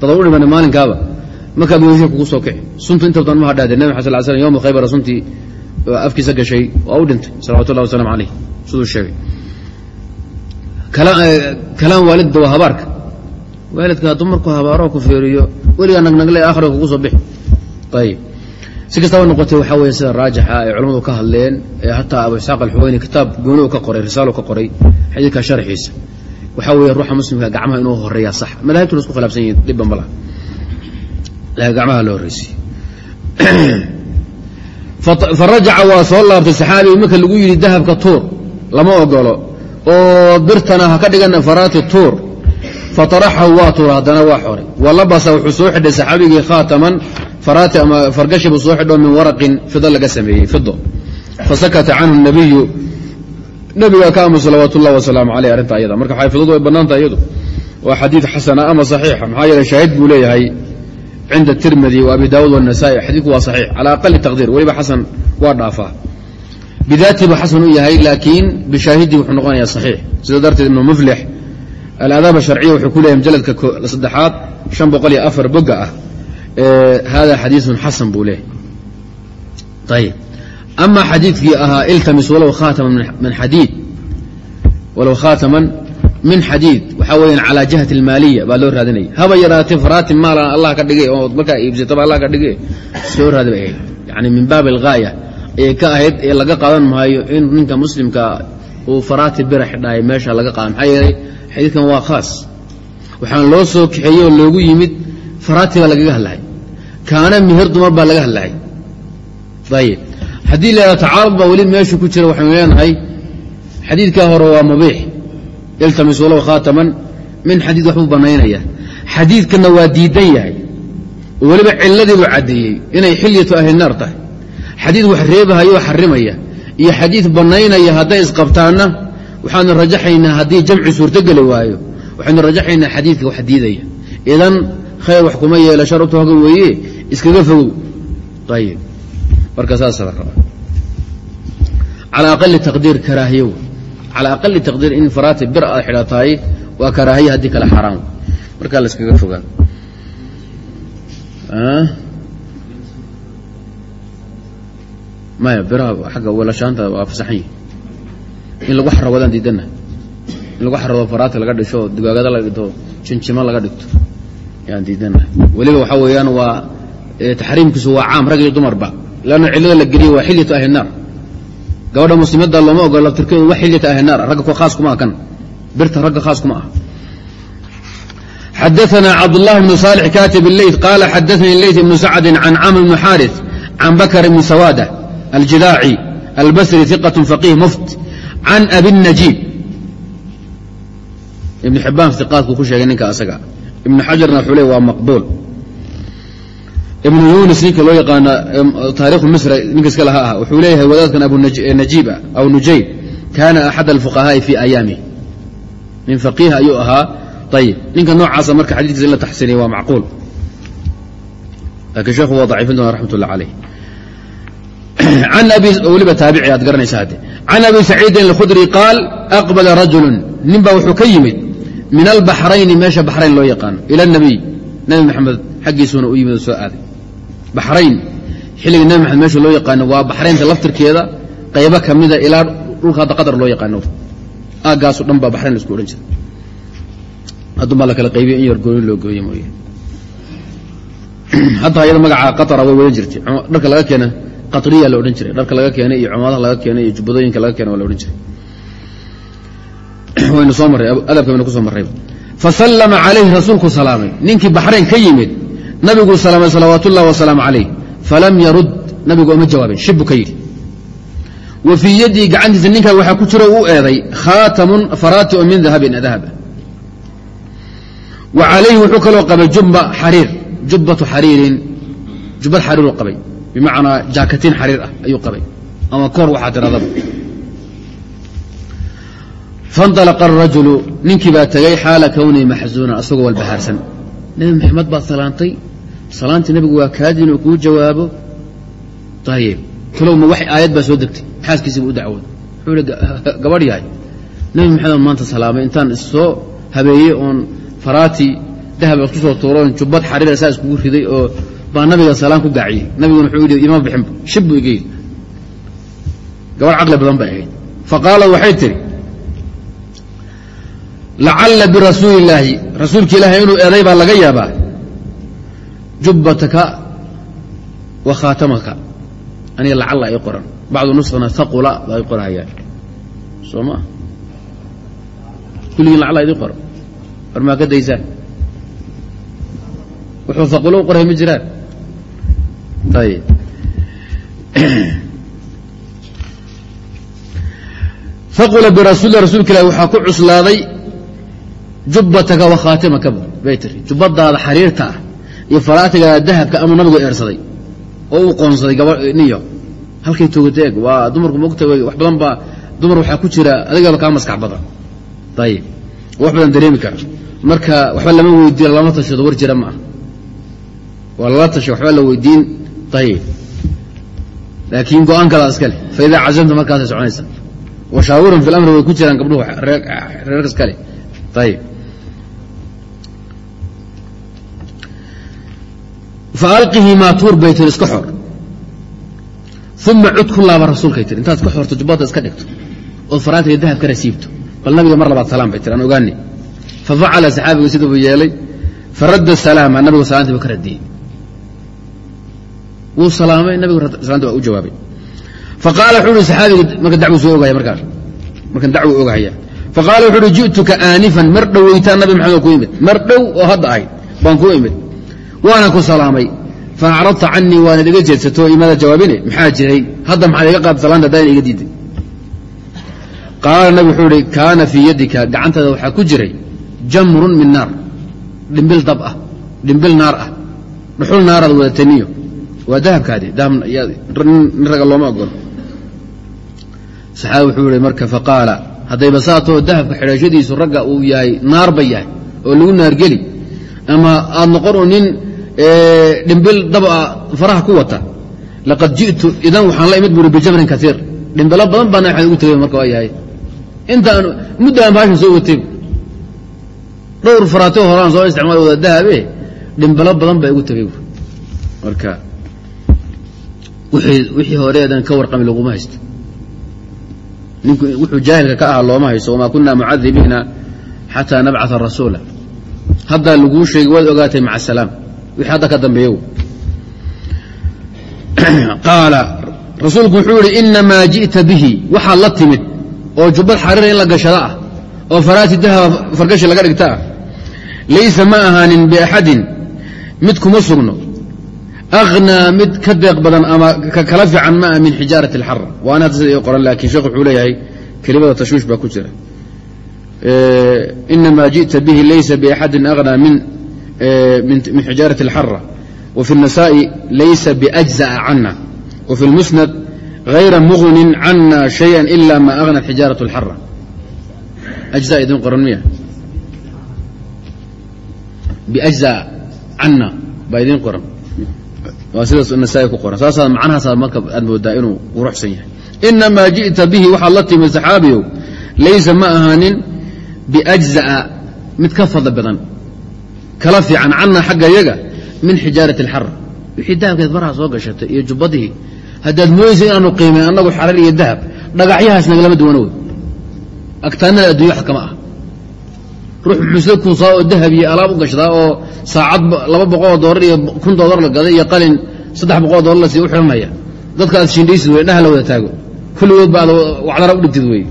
dadad u dhimana maalinkaaba markaad weysho kugu soo kici suntu inta badan ma hadhaadee nabi maxad sal slam yowma khaybara suntii afkiisa gashay waa u dhintay salawatu llahi wasalam calayh siduu sheegay. Kalaan waalidda waa habaarka. Waalidka hadduu markuu habaaro ku feeriyo weligaa nagnagle akhriga kugu soo bixi. Ayib si kastaba noqotay waxaa weeye sida raajixa ay culamadu ka hadleen ee hataa abu isxaaq alxuweyni kitaab gooni u ka qoray risaalo ka qoray xadiidka sharxiisa. Waxaa weeye ruuxa muslimka gacmaha inuu horeeyaa sax. Madaahibtuna isku khilaafsan yihiin dhibban ma laha laakiin gacmaha la horreysiye *clears throat* farajaca waa soo laabtay saxaabiga marka lagu yidhi dahabka tuur lama ogolo oo birtana ha ka dhigana faraati tuur. Fataraxahu waa tuura haddana waa xoray. Walabasa wuxuu soo xidhay saxaabigii khaataman faraati ama fargashi buu soo xidho min waraqin fido laga sameeyey fido fasakata canhu nabiyu nabigaa ka aamu salawaat wasalaamu caleyh arrinta ayada. Marka xaafidadu way bannaantahay iyadu. Waa xadiid xasana ama saxiixa maxaa yeele shaahid buu leeyahay cinda tirmidi wa abi daawuud wanasaai xadiidku waa saxiix cala aqali taqdiir. Weliba xasan waa dhaafaa. Bidaatii xasan u yahay laakiin bishaahidii wuxuu noqonayaa saxiix. Sida darteed ibnu muflix aladaab asharciya wuxuu ku leeyahay majaladka saddexaad shan boqol iyo afar boga ah hada xadiiثun xasan buu leeyahy ayib ama xadiidkii ahaa iltamis walow khaataman min xadiid. Waxaa weeyaan calaa jihati almaaliya baa loo raadinaya haba yaraatee faraati maalan allah ka dhigay oo markaa iibsataba allah ka dhigay soo raadi bay ahayd yani min baabi algaaya ayay ka ahayd ee laga qaadan maayo in ninka muslimka uu faraati bira xidhaay meesha laga qaadan. Maxaa yeelay xadiidkan waa khaas. Waxaan loo soo kaxeeyey oo loogu yimid faraati baa lagaga hadlahay kaana mihir dumar baa laga hadlahay ayib haddii la tacaarud baa weli meeshu ku jira waxaynu leenahay xadiidkaa hore waa mubiix. Iltamis walow khaataman min xadiid waxbuu bannaynaya xadiidkanna waa diidan yahay. Weliba ciladiibuu caddeeyey inay xilyatu ahli naar tahay. Xadiid wax reebahayoo xarimaya. Iyo xadiid bannaynaya hadday isqabtaanna waxaanu rajaxaynaa haddii jamci suurtogeli waayo. Waxaynu rajaxaynaa xadiidka wax diidaya. Idan khayr wax kuma yeela sharubta hoga weeye iskaga fogow. Ayib marka saasa la rabaa cala aqali taqdiir karaahiyo cala aqali taqdiir in faraati bir aad xidhatahay waa karaahiya haddii kale xaraam. Markaa la iskaga fogaa. Maya biraha agga weelashaanta waa fasaxan yihi in lagu xarawadaan diidana in lagu xarado faraati laga dhisho digaagada laga dhigto jinjimo laga dhigto. Yaan diidana weliba waxaa weeyaan waa taxriimkiisu waa caam rag iyo dumarba lanna cillada la geliye waa xilyatu ahli naar gabadha muslimadda looma ogola laftirkeedu wax xilyata ahli naar ragga khaas kuma ah kan birta ragga khaas kuma ah xadaثna cabdالlah بن صالح katib الleyt qala xadaثnii leyt بن sacdi can camr بن xاariث can bakr بn sawاdة الجidاacي الbsri ثiqة فقيه muft can abi النajiib ibn xibaan iqaadku ku sheegay ninka asaga ibn xajarna wuxuu le waa maqbuul ibn yunis ninka loo yaqaana taarikhu misr ninka iska laha ah wuxuu leeyahay wadaadkan abunajiib aw nujayb kaana axad alfuqahaa'i fii ayaamih nin faqiih ayuu ahaa ayib ninka noocaasa marka xadiikiisa in la taxsiniya waa macquul. Laakiin sheekhu waa daciifin doona raxmat ullah caleyh an abi weliba taabici aad garanaysa hadde can abi saciidin alkhudri qaal aqbala rajulun. Nin baa wuxuu ka yimid min albaxrayni meesha baxrayn loo yaqaano ila nabiy nabi maxamed xaggiisuuna u yimid oo soo aaday baxrayn xilliga nabi maxamed meesha loo yaqaano waa baxraynta laftirkeeda qaybo ka mida ilaa dhulka hadda qatar loo yaqaano. Aaggaaso dhan baa baxrayn la isku odhan jira haddun baa la kala qaybiya in yar gooni loo gooye mooye. *clears throat* Hadda ayada magaca qatara way wadan jirtay. Dharka laga keena qatriya la odhan jiray. Dharka laga keenay iyo cumaadaha laga keenay iyo jubbadooyinka laga keena waa la odhan jiray. *clears throat* Waynu soo marray adabka waynu ku soo marrayba. Fasallama calayhi rasuulku salaamay. Ninkii baxrayn ka yimid nabigu salamay salawaat ullahi wasalaamu calayh falam yarud. Nabigu oma jawaabin. Shibbu ka yidhi. Wa fii yaddii gacantiisa ninkaa waxaa ku jiro u eeday khaatamun faraati o min dahabin dahaba wa calayhi wuxuu kaloo qabay jubba xariir. Jubbatu xariirin. Jubbad xariiruu qabay. Bimacnaa jaakatiin xariir ah ayuu qabay. Ama koor waxaa tiradaba fanalaqa arajulu ninkii baa tegay xaala kownihi maxzuunan asagoo walbahaarsan. Nebi maxamed baad salaantay salaantii nebigu waa kaadin oo kuu jawaabo? Ayib kalowma wax aayad baa soo degtay. Xaaskiisiibu u dacwooday. Wuxuu ihi gabadh yahay. Nebi maxamed maanta salaamay. Intaan issoo habeeyey oon faraati dahab isku soo tuuro oon jubbad xariira saa iskugu riday oo baa nabiga salaan ku gaaciyey. Nabiguna wuxuu yidhi ima bixinba shib buu iga yidhi. Gabadh caqli badan bay ahayd. Faqaalad waxay tidhi lacalla birasuuli illaahi rasuulka ilaahay inuu eeday baa laga yaabaa jubbataka wa khaatamaka aniga lacalla ay qoran bacdu nuskhana haqula baa ay qorahayaan soo maa kulligiin lacalla idin qoran war maa ka daysaan wuxuu haqulo u qoray ma jiraan ayib haqula birasuuli rasuulka ilahi waxaa ku cuslaaday jubbataka wa khaatimaka bay tiri jubbadaada xariirta ah iyo faraatigaada dahabka amuu nabigu eersaday oo uu qoonsaday niyo. Halkay toogata eeg waa dumarku mogta wax badan baa dumar waxaa ku jira adigaba kaa maskax badan. Ayib wax badan dareemi kara. Marka waxba lama weydiin lama tashado war jira ma ah waa lala tashay waxba la weydiin. Ayib laakiin go'aankadaa iska leh. Fa idaa cazamta markaasay soconaysa. Washaawirun fi lamri way ku jiraan gabdhuhu reerka iska leh. Ayib faalqihi maa tuur bay tiri iska xor uma cud ku laaba rasuulkay tiri intaad iska xorto jubbadda iska dhigto ood faraatiga dahab ka rasiibto bal nabiga mar labaad salaam bay tiri aan ogaani fafacala saxaabigu sida uu yeelay faradda salaama nabigu salaantii ka radiyey wuu salaamay nabigu salaantii waa u jawaabay faqaala wuxuu uhi saxaabigu marka dacwu soo ogaya markaas markan dacwu ogahaya faqaala wuxu uhi ji'tuka aanifan mar dhoweytaan nabi maxamed ku imid mar dhow oo hadda ahayd baan ku imid waana ku salaamay. Fa acradta canii waanad iga jeedsato imaada jawaabine maxaa jiray? Hadda maxaad iga qaad salaanta haddana iga diiday qaala nabi wuxuu ihi kaana fii yaddika gacantaada waxaa ku jiray jamrun min naar. Dhimbil dab ah dhimbil naar ah. Dhuxul naaraad wadataniyo waa dahabkaadi nin raga looma ogolo saxaabi wuxuu ihi marka faqaala haddayba saatoo dahabka xidhashadiisu ragga uu yahay naarba yahay oo lagu naargeli ama aad noqon oo nin dhimbil daba faraha ku wata. Laqad ji'tu idan waxaan la imid buri bijabrin kaiir dhimbilo badan baana waxaan ugu tegay marka waa yahay intaan mudda aan soo watay dhowr faraatio horaan soo isticmaal wada dahabe dhimbilo badan baa igu tegay marka wixii horeedan ka warqami laguma haysto. Ninku wuxuu jaahilka ka ahaa looma haysto wamaa kunaa mucadibiina xataa nabcaa rasuula. Haddaa laguu sheegay waad ogaatay maca asalaam wixii hadda ka dambeeyo. Qaala rasuulku wuxuu yihi inamaa ji'ta bihi. Waxaad la timid oo jubbad xariira in la gashada ah oo faraati dahaba fargashi laga dhigta ah. Laysa ma ahaanin biaxadin mid kuma sugno. Akhnaa mid ka deeq badan ama ka kala fiican ma ah min xijaarati alxara waana hadda sida ii qoran laakiin sheekh wuxuu leeyahay kelimada tashwiish baa ku jira. Inamaa ji'ta bihi laysa biaxadin akhnaa min min xijaarati alxara وفي النساء ليس بأجزأ عنا وفي المسند غير مغن عنا شيئا إلا ما أغنى الحجارة الحرة أجزاء idin qoran miya بأجزاء عنا baa idin qoran waa sidaas نساء ku qoran saasaa macnahaasaa marka aad moodaa inuu quruxsan yahay إنما jiئta bihi waxaad la timi صaxaabiyow laysa ma ahaanin بأجزأ mid ka fadl badan kala fiican cana xagga yaga min xijaarat alxar. Wixii dahabkeed faraha soo gashatay iyo jubbadihii haddaad moodaysa inaanu qiimayn annagu xarar iyo dahab dhagaxyahaas nagalama duwana wey agtaanada addunya wax kama ah. Ruux muxuuse kuusaa oo dahab iyo alaab u gashdaa oo saacad laba boqoloo doolar iyo kun doolar la gaday iyo qalin saddex boqoloo doolar la u xiranaya. Dadka aad shindhaysid wey dhaha la wada taago. Kulligood ba wacdara u dhigtid wey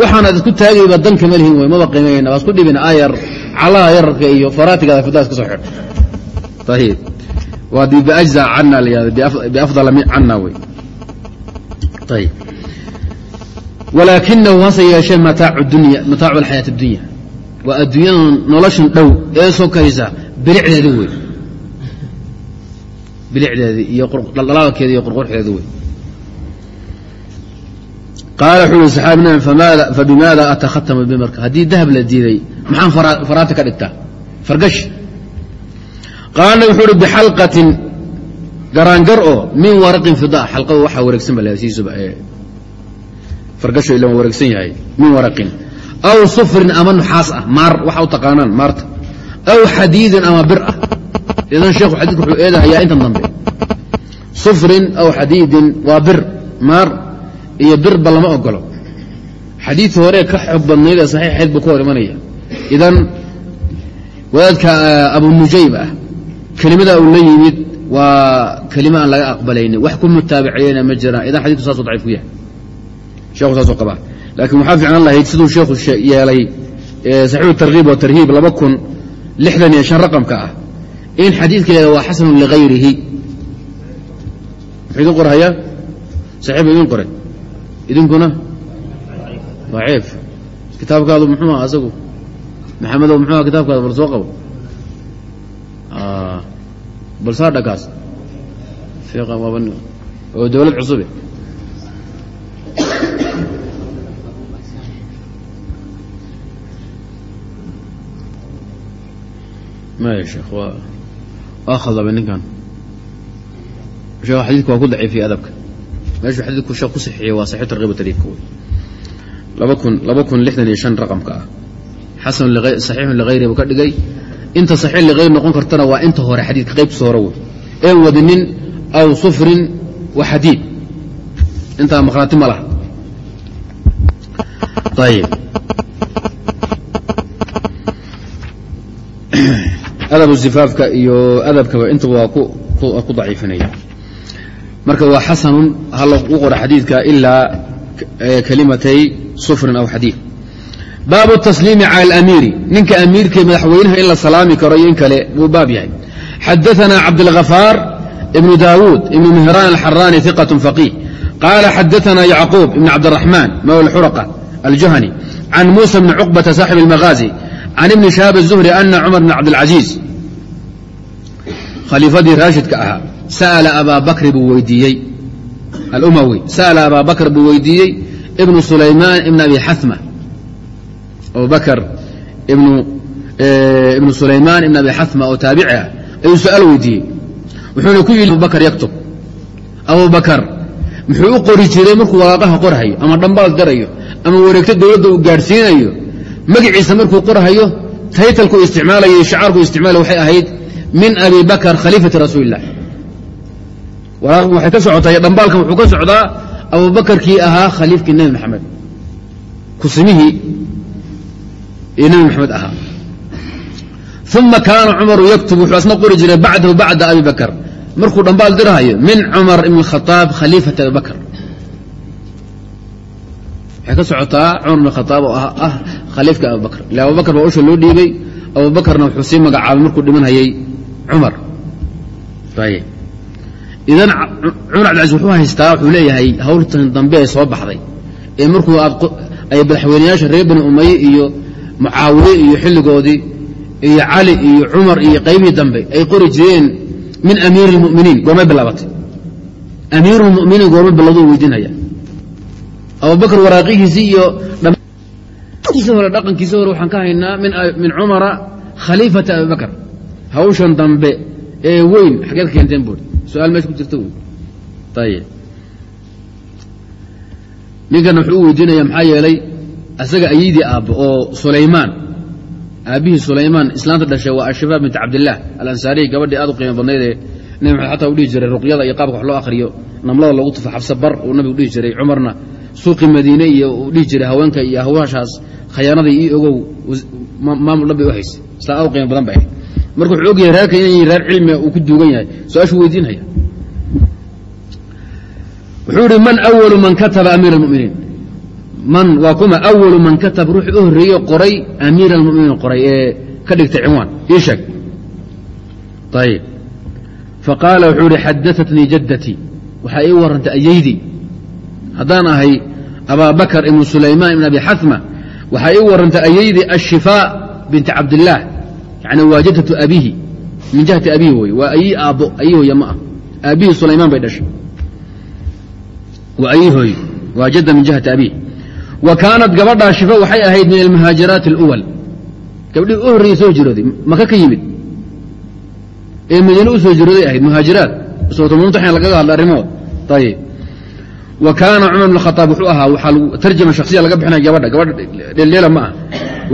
waxaanaad isku taagayba dan kama lihin wey maba qiimayna waa isku dhibin ayar calaha yararka iyo faraatigaada fidaas ka soo ayib waa di biajza cana la yihahdo biafdala min cana wey. Ayib walaakinahu hase yeeshee mataacu dunya mataacu alxayaati addunya waa adduunyada noloshan dhow ee sokaysa bilicdeedi wey. Bilicdeedii iyo dhaldhalaalkeedi iyo qurqurxdeedi wey. Qaala wuxuu yihi saxaabina fabimaada atakhatamu bi marka? Haddii dahab la diiday maxaan faraati ka dhigtaa? Fargashi qaalna wuxuu uhi bixalqatin garaangar oo min waraqin fida xalqadu waxaa wareegsan ba siisuba fargasho ila wareegsan yahay min waraqin aw sufrin ama nuxaas ah maar waxa u taqaanaan maarta. Aw xadiidin ama bir ah. Idan sheekhu xadiidka wuxuu eedahayaa intan dambe. Sufrin aw xadiidin waa bir maar iyo birba lama ogolo xadiidka hore ka xoog badnayd ee saxiixayd buu ka hor imanaya idan wadaadka abu nujayb ah kelimada uu la yimid waa kelima aan laga aqbalaynin. Wax ku mutaabiciyeyna ma jiraan idan xadidku saasuu daciif ku yahay. Sheekhu saasuu qabaa. Laakiin waxaa fiicnaan lahayd siduu sheekhu yeelay saxiixu tarhiib wa tarhiib laba kun lixdan iyo shan raqamka ah. In xadiidkeeda waa xasanun ligayrihi muxuu idin qorhayaa saxiib idin qoray. Idinkuna? Daciif. Kitaabkaadu muxuu aha asagu maxamedow muxuu aha kitaabkaada bal soo qabo? Bal saa dhakaas oo dowlad cusube maya sheekh waa waa khaldamay ninkan. Sheekh xadiidka waa ku daciifiyey adabka. Meeshuu xadiidku sheekh ku saxiixiyey waa saxiix tarkiib tariifka wey laba kun laba kun lixdan iyo shan raqamka ah saxiixun ligayri buu ka dhigay. Inta saxiix ligayr noqon kartana waa inta hore xadiidka qaybtiisa hore wey een wadinin aw sufrin wa xadiid. Intaa makhraati ma laha. Ayib adabu zifaafka iyo adabkaba intaba waa ku daciifinaya. Marka waa xasanun ha lagu qora xadiidka ilaa kalimatay sufrin aw xadiid baabu tasliimi cala alamiiri ninka amiirka madaxweynaha in la salaami karo iyo in kale buu baab yahay xadaثna cabdاlغafaar ibnu daawuud ibnu mihraan alxaraani iqaة faqiih qaala xadaثna yacquub ibn cabdالraxmaan mawla xuraqa aljahani can muusa bni cuqbata saaxib اlmagaazi can ibni shahaab الzuhri ana cumar bn cabdاlcaziiz khaliifadii raashidka ahaa sa'ala abaa bakri buu weydiiyey alumawi sa'ala abaa bakr buu weydiiyey ibnu sulaymaan ibn abi xasma abubakr ibnu sulaymaan ibn abi xasma oo taabici ah ayuu su'aal weydiiyey. Wuxuuna ku yidhi abubakar yaktub. Abubakar muxuu u qori jiray markuu walaaqaha qorhayo ama dhambaal darayo ama wareegto dowladda uu gaadhsiinayo magaciisa markuu qorhayo taytalku isticmaalayo shacaarku isticmaalay waxay ahayd min abi bakr khaliifati rasuuli illah waxay ka socotay dhambaalkan wuxuu ka socdaa abubakarkii ahaa khaliifkii nebi maxamed. Kusimihii ee nebi maxamed ahaa uma kaana cumaru yaktub wuxuu asna qori jiray bacdahu bacda abi bakr markuu dhambaal dirhayo min cumar ibn khaaab khaliifati abi waxay ka socotaa cumar ibn khaaab oo ah khaliifka abubakr ila abubakr baa usha loo dhiibay abubakarna wuxuu sii magacaabay markuu dhimanhayay cumar idan cumar cabdilcaziz wuxuu haystaa wuxuu leeyahay hawltan dambe ee soo baxday ee markuu ay madaxweyneyaasha reer bani umaye iyo mucaawiye iyo xilligoodii iyo cali iyo cumar iyo qaybihii dambe ay qori jireen min amiiri اlmuminiin goormay bilaabatay amiiru lmuminiin goormay bilowduu weydiinaya abubakr waraaqihiisii iyo hore dhaqankiisa hore waxaan ka haynaa min cumara khaliifata abi bakr. Hawshan dambe ee weyn xageed ka keenteen buuri su'aal meesha ku jirta ninkana wuxuu u weydiinaya maxaa yeelay asaga ayidii aabbo oo sulaymaan aabbihii sulaymaan islaanta dhashay waa ashifa bint cabdillaah alansaariya gabadhii aad u qiimo badnaydee nabi maxamed xataa u dhihi jiray ruqyada iyo qaabka wax loo akhriyo namlada loogu tufo xabse bar uu nabigu dhihi jiray cumarna suuqii madiine iyo uu dhihi jiray haweenka iyo hawashaas khayaanadii ii ogow maamul dhan u haysay. Islaan aad u qiimo badan bay ahayd. Marka wuxuu ogyahay reerka inay reer cilmiga uu ku duugan yahay su'aashuu weydiinhaya wuxuu ihi man awalu man kataba amiir almuminiin man waa kuma awalu man kataba ruuxii u horreeye qoray amiir almuminiin qoray ee ka dhigtay cinwaan. Ii sheeg. Ayib faqaala wuxuu ihi xadaatnii jaddatii waxaa ii warrantay ayaydii haddaan ahay abaa bakr ibnu sulaymaan ibn abi xasma waxaa ii warrantay ayaydii ashifaa binti cabdillaah yani waa jaddatu abihi min jihati abihi wey waa ayii aabbo ayii hooye ma ah. Aabbihii sulaymaan bay dhashay. Waa ayii hooye. Waa jadda min jihati abihi wa kaanat gabadhaa shifa waxay ahayd min almuhaajiraati اluwal gabdhihii u horreeyey soo jirooday maka ka yimid. Ee madiine u soo jirooday ahayd muhaajiraat sootamumtaxin lagaga hadla arrimood ayib wa kaana cumar bn khaaab wuxuu ahaa waxaa tarjama shaksiya laga bixinaya gabadha gabadha dheeldheela ma ah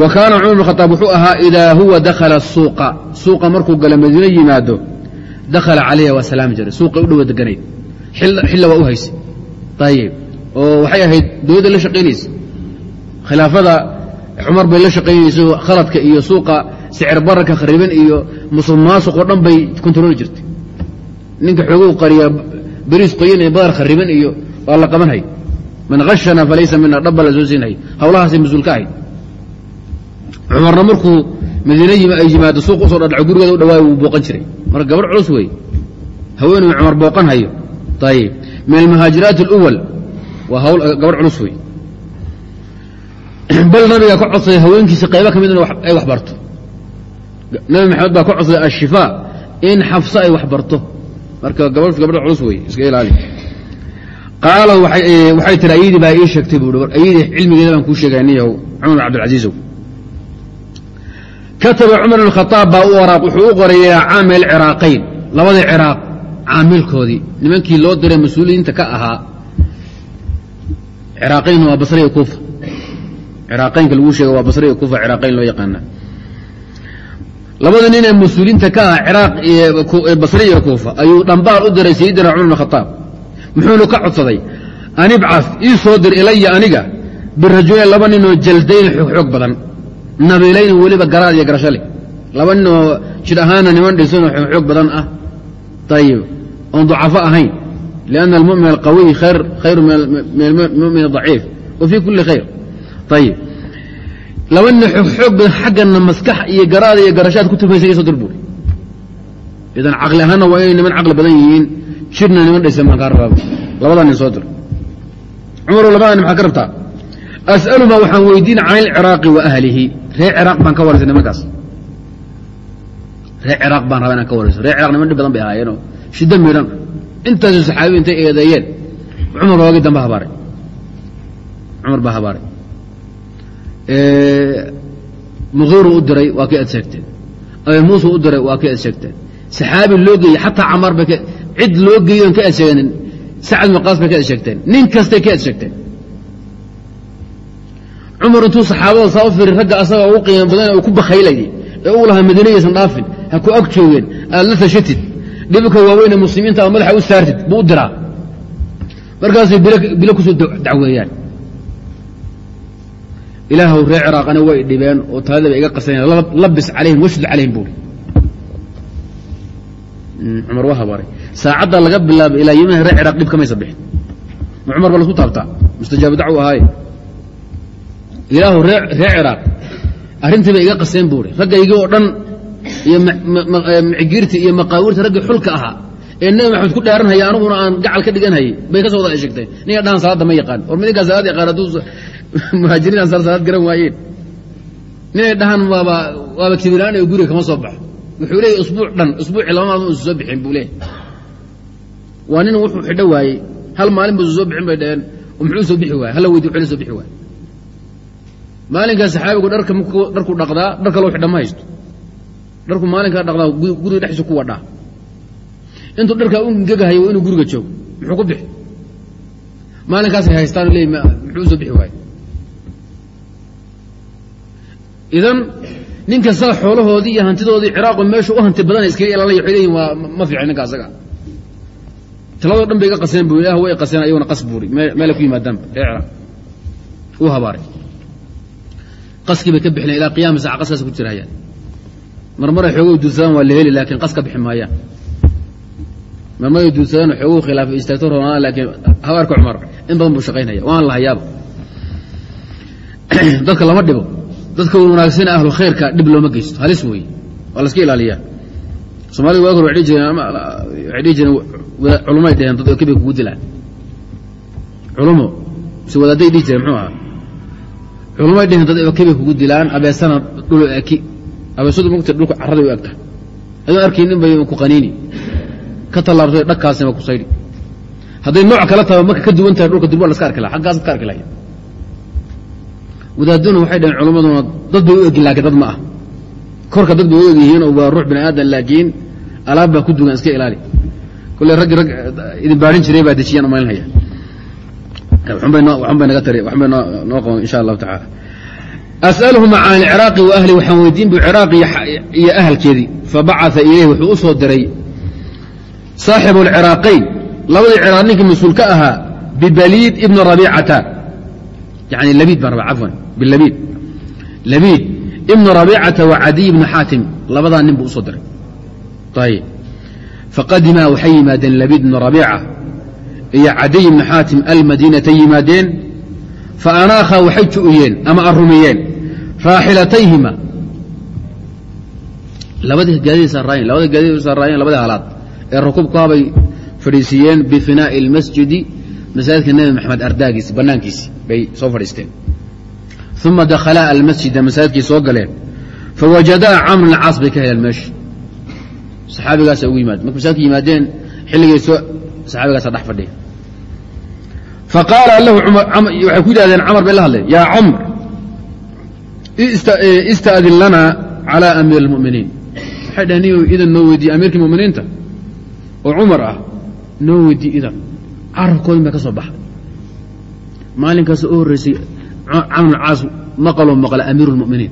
wa kaana cumar bn khaaab wuxuu ahaa idaa huwa dakhala suuqa. Suuqa markuu gala madiine yimaado dakhala calayha waa salaami jiray suuqay u dhowa deganayd. Xilla waa u haysay. Ayib oo waxay ahayd dowladda la shaqaynaysa. Khilaafada cumar bay la shaqaynayso khaladka iyo suuqa sicir bararka khariban iyo musuq maasuq oo dhan bay kontarooli jirtay. Ninka xoogow qariya beriis qoyan ee badar khariban iyo waa la qabanhay. Man hashana falaysa mina dhaba la soo siinhay hawlahaasay mas'uul ka ahayd. Cumarna markuu madiine ay yimaado suuq u soo dhadhaco gurigeeda u dhawaay wuu booqan jiray. Marka gabadh culus wey. Haweenuu cumar booqan hayo. Ayib min almuhaajiraat اluwal waa hawl gabadh culus wey *clears throat* bal nabigaa ka codsaday haweenkiisa qaybo ka mid ay wax barto. Nabi maxamed baa ka codsaday ashifaa in xafso ay wax barto. Marka gabadh gabadha culus wey iska ilaali. Qaala waxay tiri ayadii baa ii sheegtay buu ayadii cilmigeeda baan kuu sheegaya niyahow cumar bin kataba cumar bn baa u waraaq wuxuu u qoray ilaa caamil ciraaqayn labadii ciraaq caamilkoodii. Nimankii loo diray mas'uuliyiinta ka ahaa ciraaqayn waa basra iyo kuufa ciraaqaynka lagu sheega waa basra iyo kuufa ciraaqayn loo yaqaana labada nin ee mas'uuliyiinta ka ah ciraaq basra iyo kuufa ayuu dhambaal u diray sayidina cumar bn khaaab muxuunu ka codsaday an ibcaf ii soo dir ilaya aniga birajulayn laba ninoo jaldayn xoog badan nabiilayni weliba garaad iyo garasho leh. Laba ninoo jir ahaana niman dhisanoo xoog badan ah. Ayib oon ducafo ahayn lianna almumin alqawiy khayru min almumin adaciif wa fii kulli khayr ayib laba nin xoog badan xaggana maskax iyo garaad iyo garashaad ku soo dir buuri idan caqli ahaanna waa inay niman caqli badan yihiin jirna niman dhaysa maan kaa rabaaba labadaa nin soo dir cumarow labadaa nin maxaa ka rabtaa as'alumaa waxaan weydiin can ilciraaqi wa ahlihi reer ciraaq baan ka waraysa nimankaas reer ciraaq baan rabaa inaan ka warayso reer ciraaq niman dhib badan bay ahaayeenoo shiddo miidhan intaasu saxaabiyi intay eedeeyeen. Cumar waagii dambe habaaray. Cumar baa habaaray. Muqiiru u diray waa kay ad sheegteen abi muusa u diray waa kay ad sheegteen saxaabi loo geeyey xataa camaar bay cid loo geeyey on ka ad sheeganin sacad maqaas bay ka ad sheegteen nin kastay ka ad sheegteen cumar intuu saxaabada saa u firi ragga asaga ugu qiimo badan uu ku bakhaylayay ee uu lahaa madiinayaysan dhaafin ha ku ag joogeen aad la tashatid dhibka waaweyne muslimiinta madaxa u saartid buu u diraa. Markaasay bilo ku soo dacweeyaan. Ilaahw reer ciraaqana way dhibeen oo taladaba iga qasaneen labis calayhim washdud calayhim buuri cumar waa habaaray. Saacaddaa laga bilaabay ilaa yimiha reer ciraaq dhib kamaysa bixin. Ma cumar ba lasku taabtaa. Mustajaabu dacwo ahaaye ilaahu reer ciraaq arrintiiba iga qaseen buuri raggaygii oo dhan iyo micigiirta iyo maqaawirta raggii xulka ahaa ee nebi maxamed ku dhaaranhaya aniguna aan gacal ka dhiganhayay bay ka soo wada sheegtay. Ninga dhahan salaadda ma yaqaan. War midinkaa salaad yaqaan hadduu *laughs* muhaajiriin ansar salaad garan waayeen. Ninay dhahaan waaba waaba kibiraanay guriga kama soo baxo. Wuxuu leeyay usbuuc dhan usbuucii laba maalmo usu soo bixin buu leeyahy waa nin wuxuu xidho waayey. Hal maalin ba usu soo bixin bay dhaheen. Muxuu soo bixi waayey? Halla weydi wuxuu soo bixi waayey? Maalinkaa saxaabigu dharka dharku dhaqdaa dhar kaloo xidha ma haysto dharku maalinkaa dhaqdaa guriga dhexdiisa ku wadhaa. Intuu dharkaa u gegahayo waa inuu guriga joogo. Muxuu ku bixi? Maalinkaasay haystaan leey muxuu u soo bixi waaye? Idan nin kastaa xoolahoodii iyo hantidoodii ciraaqu meeshu u hanti badan iskaga ilaalay waxay leeyihiin waa ma fiican ninka asaga. Taladoo dhan bay iga qaseen bu ilah way qaseen ayaguna qas buuri ku yimaadaanba reer ciraaq. Uu habaaray. Qaskii bay ka bixleen ilaa qiyaama saca qaskaas ku jirahayaan marmaray xoogay duursadaan waa la heli laakiin qas ka bixi maayaan marmaray duursadaan xooguu khilaafay istaagto roonaan laakiin habaarka cumar in badan buu shaqaynaya waan la hayaaba *clears throat* dadka lama dhibo dadka wanaagsan ahlu khayrka dhib looma geysto halis weeye waa la iska ilaaliyaa. Soomaalida waag hor waxay dhihi jireen culumay dheheen dad okibay kugu dilaan culumo mise wadaadday dhihi jireen muxuu ahaa? Culumay dheheen dad okibay kugu dilaan abeesana dhul eki abeesadu mogta dhulka carraday u egta adoo arkaynin bay ku qaniini. Ka tallaabsay dhagkaasina ku saydhi hadday nooc kala tahay marka ka duwan tahay dhulka durba la iska arki laha xaggaasaad ka arki lahayd wadaaduna waxay dhaheen culammaduna dad bay u egi laakiin dad ma ah korka dad bay u egyihiin oo waa ruux bini aadan laakiin alaab baa ku dugan iska ilaali. Kolley raggi rag idin baarin jiray baa dejiyaan umalinhaya waxun bay naga tari waxun bay noo qaban insha allahu tacaala as'aluhuma can alciraaqi wa ahli waxaan weydiin bu ciraaq iyo ahalkeedii fabacaa ilayh wuxuu u diray saaxibu alciraaqayn labadii ciraaq ninkii mas'uul ka ahaa bibaliid ibni rabiicata yani labiid baan rabaa cafwan bilabiid labiid ibna rabiicata wa cadiy ibni xaatim labadaa nin buu u soo diray ayib faqadimaa waxay yimaadeen labiid ibna rabiica iyo cadiy ibni xaatim almadiinatay yimaadeen faanaakha waxay ju'iyeen ama arumiyeen raaxilatayhima. Labadii gaadidii saaraayeen labada gaadidii saaraayeen labadii halaad ee rukuubkaabay fadhiisiiyeen bifinaa'i اlmasjidi masaajidka nebi maxamed ardaagiisi bannaankiisi bay soo fadhiisteen. Uma dakhalaa almasjida masaajidkii soo galeen. Fawajadaa camr bn caas bay ka heleen meesha saxaabigaasa ugu yimaade marka masaajidka yimaadeen xilligay soo saxaabigaasa dhex fadhiya faqaala lahu waxay ku yidhahdeen camar bay la hadleen yaa camr ista'din lana calى amiir اlmuminiin waxay dhaheen niyu idan noo weydiiye amiirkii muminiinta oo cumar ah noo weydii idan carabkoodin baa ka soo baxa maalinkaas u horreysay camr caas maqaloo maqla amiiru اlmuminiin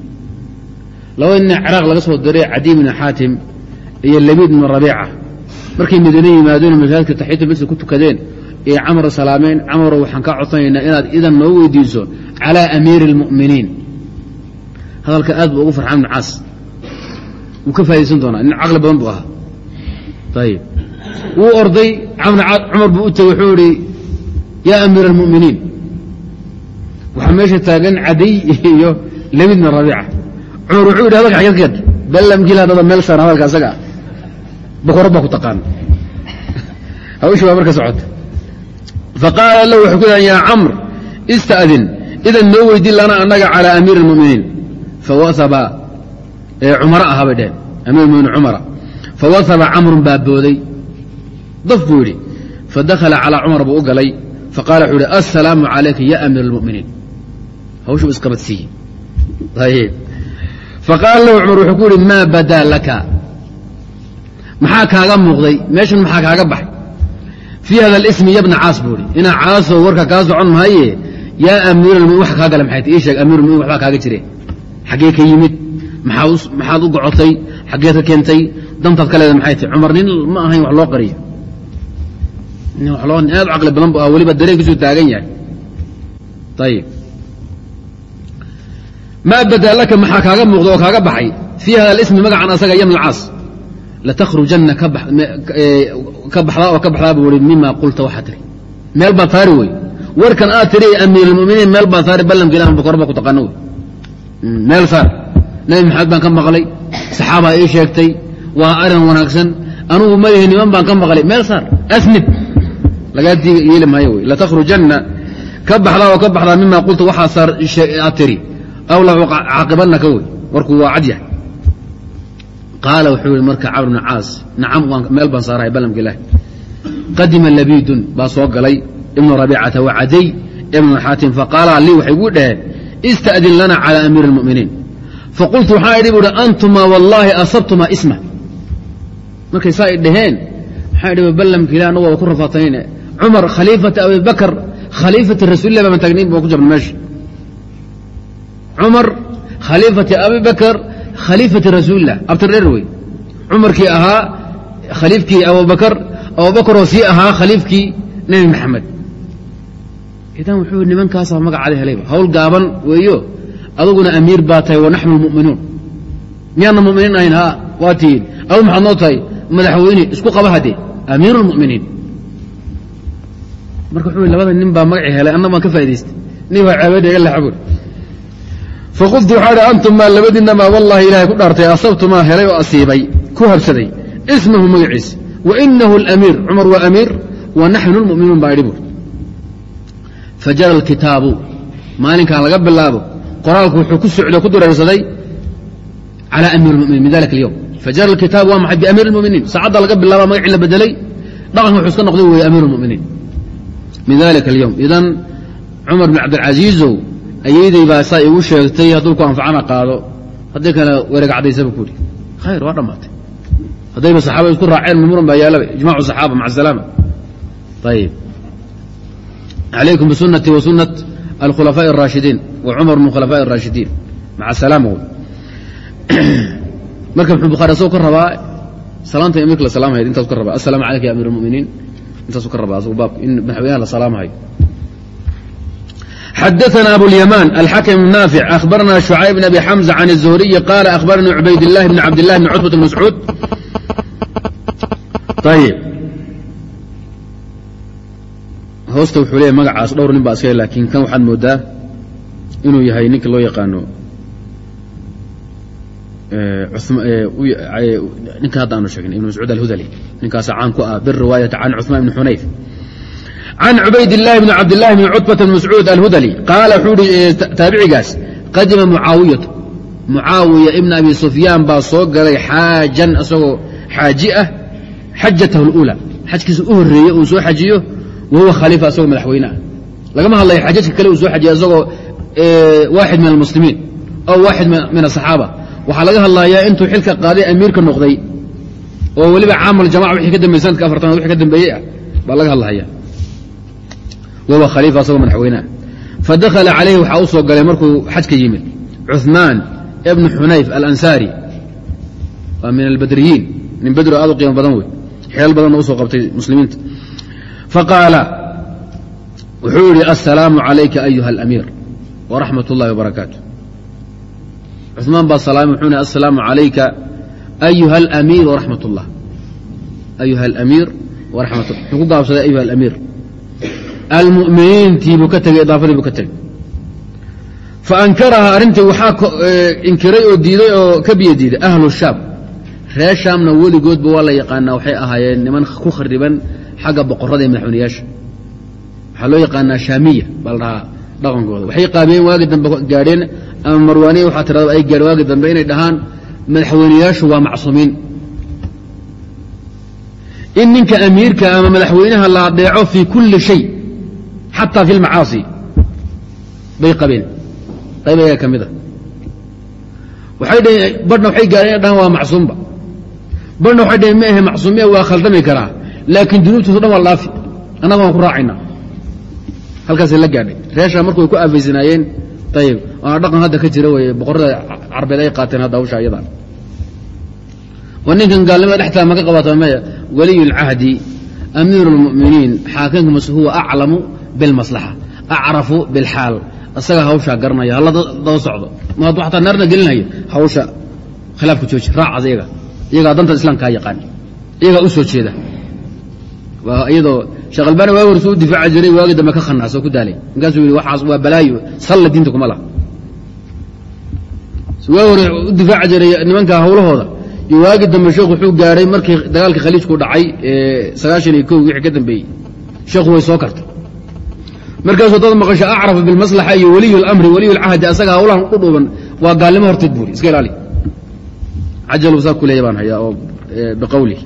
labada nina ciraaq laga soo diray cadiy bn xaatim iyo labiid bn rabiica markay madiine yimaadeen masaajidka taxiyat masjid ku tukadeen ee camar salaameen camarow waxaan kaa codsanaynaa inaad idan noo weydiiso calى amiiri اlmuminiin hadalka aad buu ugu farxaa ibn caas wuu ka faa'idaysan doonaa. Nin caqli badan buu ahaa. Ayib wuu orday cumar buu u tegey wuxuu idhi yaa amiira almu'miniin waxaa meesha taagan cadiy iyo labid min rabiica. Cumar wuxuu yidhi hadalka xageed keed ballamkiil haddada meel saaran hadalka asaga. Boqorad baa ku taqaana *laughs* hawsha baa marka socota. Faqaala lahu wuxuu ku yidhaha yaa camr ista'din idan noo weydin lana annaga calى amiiri اlmuminiin fawasaba ee cumaro ahaa bay dheheen amiir muminiin cumara fawasaba camrun baa booday daf buu yidhi fadakhala calىa cumar buu u galay faqala wuxuu yidhi assalaamu calayka ya amiir اlmuminiin hawshuu isqabadsiiyey ayb faqaala lahu cumar wuxuu ku yihi maa badaa laka maxaa kaaga muuqday meeshan maxaa kaaga baxay fii hada alismi yabna caas buu ihi inaa caasoo warka kaa socon maaye yaa amiir almuminin wax kaa gala maxay tii ii sheeg amiir almuminin waxbaa kaaga jire xaggee ka yimid maxaad u gocotay xaggeed ka keentay dantaad ka leeda maxay tahy cumar nin ma ahayn wax loo qariyo. Nin aad u caqli badan bu ah weliba dareenkiisuu taagan yahay. Ayib maa badaa laka maxaa kaaga muuqda oo kaaga baxay? Fii hada alismi magacan asaga yamna caas. Latakhrujanna ka baxdaa oo ka baxdaa buu i mima qulta waxaa tiri. Meel baad saari wey. Warkan aad tiri amiirulmuminiin meel baad saari ballamka ku taqaano wey meel saar. Nabi maxamed baan ka maqlay. Saxaabaa ii sheegtay. Waa arrin wanaagsan. Anugu malihi niman baan ka maqlay. Meel saar. Asnid lagaa diiga yeeli maayo wey. Latakhrujanna ka baxdaa oo ka baxdaa mima qulta waxaa saar aad tiri. Aw la caaqibannaka wey. Warkuu waa cad yahay. Qaala wuxuu yihi marka camr bn caas nacam meel baan saarahay ballamka ilahi qadima labidun baa soo galay. Ibnu rabiicata wacadiy ibnu xaatim faqaala lii waxay gu dhaheen ista'din lana cala amiiri اlmuminiin faqultu waxaa idhi buuhi antumaa wallaahi asabtumaa isma markay saa i dhaheen waxaa idhi ballamka ilah anagu waa ku rafaatayne cumar khaliifata abi khaliifati rasuulilah baan taagnayn baan ku jabna meesha cumar khaliifati abi khaliifati rasuulilah abtireer wey cumarkii ahaa khaliifkii abubakar abubakaroo sii ahaa khaliifkii nebi maxamed idan wuxuu nimankaasaa magacaada helayba hawl gaaban weeyo. Aduguna amiir baa tahay wa naxnu lmu'minuun miyaana muminiin ahayn? Ha waa tihiin. Adu maxaad noo tahay madaxweyne isku qaba haddee amiiru lmu'miniin marka wuxuu labada nin baa magacii helay anna baan ka faa'idaystay. Nin baa ceebadha iga laxabur faqultu waxaa idhi antumaa labadiinnamaa wallahi ilaahay ku dhaartay asabtumaa helay oo asiibay ku habsaday. Ismahu magaciisa wa inahu alamiir. Cumar waa amiir wa naxnu lmu'minuun baa idhi buur fajara alkitaabu maalinkan laga bilaabo qoraalku wuxuu ku socdo ku dureersaday cala amiir lmuminin min dalika alyowm fajara alkitaabu waa maxay biamiir lmuminiin saacadda laga bilaaba magacii la bedelay dhaqanka wuxuu iska noqday weeye amiir lmuminiin min dalika alyowm idan cumar bin cabdilcasiizow ayayday baa saa igu sheegtay hadduu ku anfacana qaado haddii kale wareeg cadaysaba ku ihi khayr waa dhammaatay haddayba saxaaba isku raaceen muran baa yaalaba ijmacu saxaaba maca asalaama ayib calaykum bisunati wa sunat alkhulafaaءi الraashidiin wa cumar min khulafaaءi الraashidiin maca asalaama wey marka muxuu bukhari asagoo ka rabaa salaanta imirka la salaamhayd intaasu ka rabaa assalaamu calayka ya amiir اlmuminiin intaasu ka rabaa asagu baab in madaxweynaha la salaamhayo xadaثna abu اليمان الxakم بن ناaفع أخbarna شhucayb بن أbي xمزة عن الزهري qاla أخbarnii cubayd اللahi بن cabd لlah بن cتبة بن مسعوud hoosta wuxuu leeyahy magacaas dhowr nin baa iska laakiin kan waxaad moodaa inuu yahay ninka loo yaqaano ninka hadda aanu sheegnay ibn mascuud alhudali ninkaasa caan ku ah biriwaayati can cuثmaan بn xunayf can cubayd الlahi bn cabdالlahi bn cutbata bn mascuud alhudali qaala wuxuu ihi taabicigaas qadima mucaawiyatu mucaawiya ibn abi sufyaan baa soo galay xaajan isagoo xaaji ah xajatahu اlأuulى xajkiisa u horeeye uu soo xajiyo wa huwa khaliifa isagoo madaxweyne ah lagama hadlayo xajajka kale uu soo xajiya isagoo waaxid min almuslimiin aw waaxid min asaxaaba waxaa laga hadlayaa intuu xilka qaaday amiirka noqday oo weliba caamal wixii ka dambeeyey sanadka afartanaad wixii ka dambeeyey ah baa laga hadlaya wahuwa khaliifa asagoo madaxweyneah fadakhala calayhi waxaa u galay markuu xajka yimid. Cuثmaan ibnu xunayf alansaari. Waa min albadriyiin. Nin bedro aad u qiimo badan wey xeel badanna u soo qabtay muslimiinta faqaala wuxuu yihi asalaamu calayka ayuha alamiir waraxmat اllahi wbarakaatu cumaan baa salaamay wuxuu hi asalaamu calayka ayuha alamiir waraxmat اllah ayuha alamiir waraxmat llah wuxuu ku gaabsaday ayuha alamiir almuminiintii buu ka tegay idaafadii buu ka tegay faankaraha arrintii waxaa inkiray oo diiday oo ka biyo diiday ahlu shaam reer shaamna weligoodba waa la yaqaanaa waxay ahaayeen niman ku khariban xagga boqorrada iyo madaxweynayaasha. Waxaa loo yaqaanaa shaamiya baa la dhahaa dhaqankooda. Waxay qaabiyeen waagi dambe gaadheen ama marwaaniya waxaa tirada ay gaadheen waagi dambe inay dhahaan madaxweynayaashu waa macsuumiin. In ninka amiirka ama madaxweynaha la adeeco fii kulli shay xataa fi lmacaasi bay qabeen. Qayb ayaga ka mid a waxay dhaheen badhna waxay gaareen ina dhahaan waa macsuumba badhna waxay dhaheen ma ahe macsuumiya waa khaldami karaa laakiin dunuubtiiso dhan waa laafi. Annaga waan ku raacayna. Halkaasay la gaadhay. Reeshaa marku ay ku aafeysanaayeen ayib waana dhaqan hadda ka jira weye boqorada carbeed ay qaateen hadda hawsha ayadan wa ninkan gaalnimada dhextaa maka qabaata maya waliyu lcahdi amiiru اlmuminiin xaakinkamas huwa aclamu bilmaslaxa acrafu bilxaal isaga hawshaa garanaya halla daba socdo. Maad ataa naarna gelinaya hawsha khilaafka jooji raac adiyaga iyagaa danta islaamkaa yaqaan iyagaa u jeeda iyadoo sheekh albani waagi difaaci jiray waagi dambe ka khanaasoo ku daalay. Markaasuu yihi waxaas waa balaayo salla diinta kuma laha. Waagi u difaaci jiray nimanka hawlahooda iyo waagi dambe sheekhu wuxuu gaadhay markii dagaalkii khaliijku dhacay sagaashan iyo kow wixii ka dambeeyey. Sheekhu way soo kartay. Markaasuu dad maqasha acrafu bilmaslaxa iyo waliy اlamri waliy اlcahdi asaga hawlahan u dhuuban waa gaalnimo horteed buuri iska ilaali. Cajalu saa ku leeya baan hayaa oo biqawlihi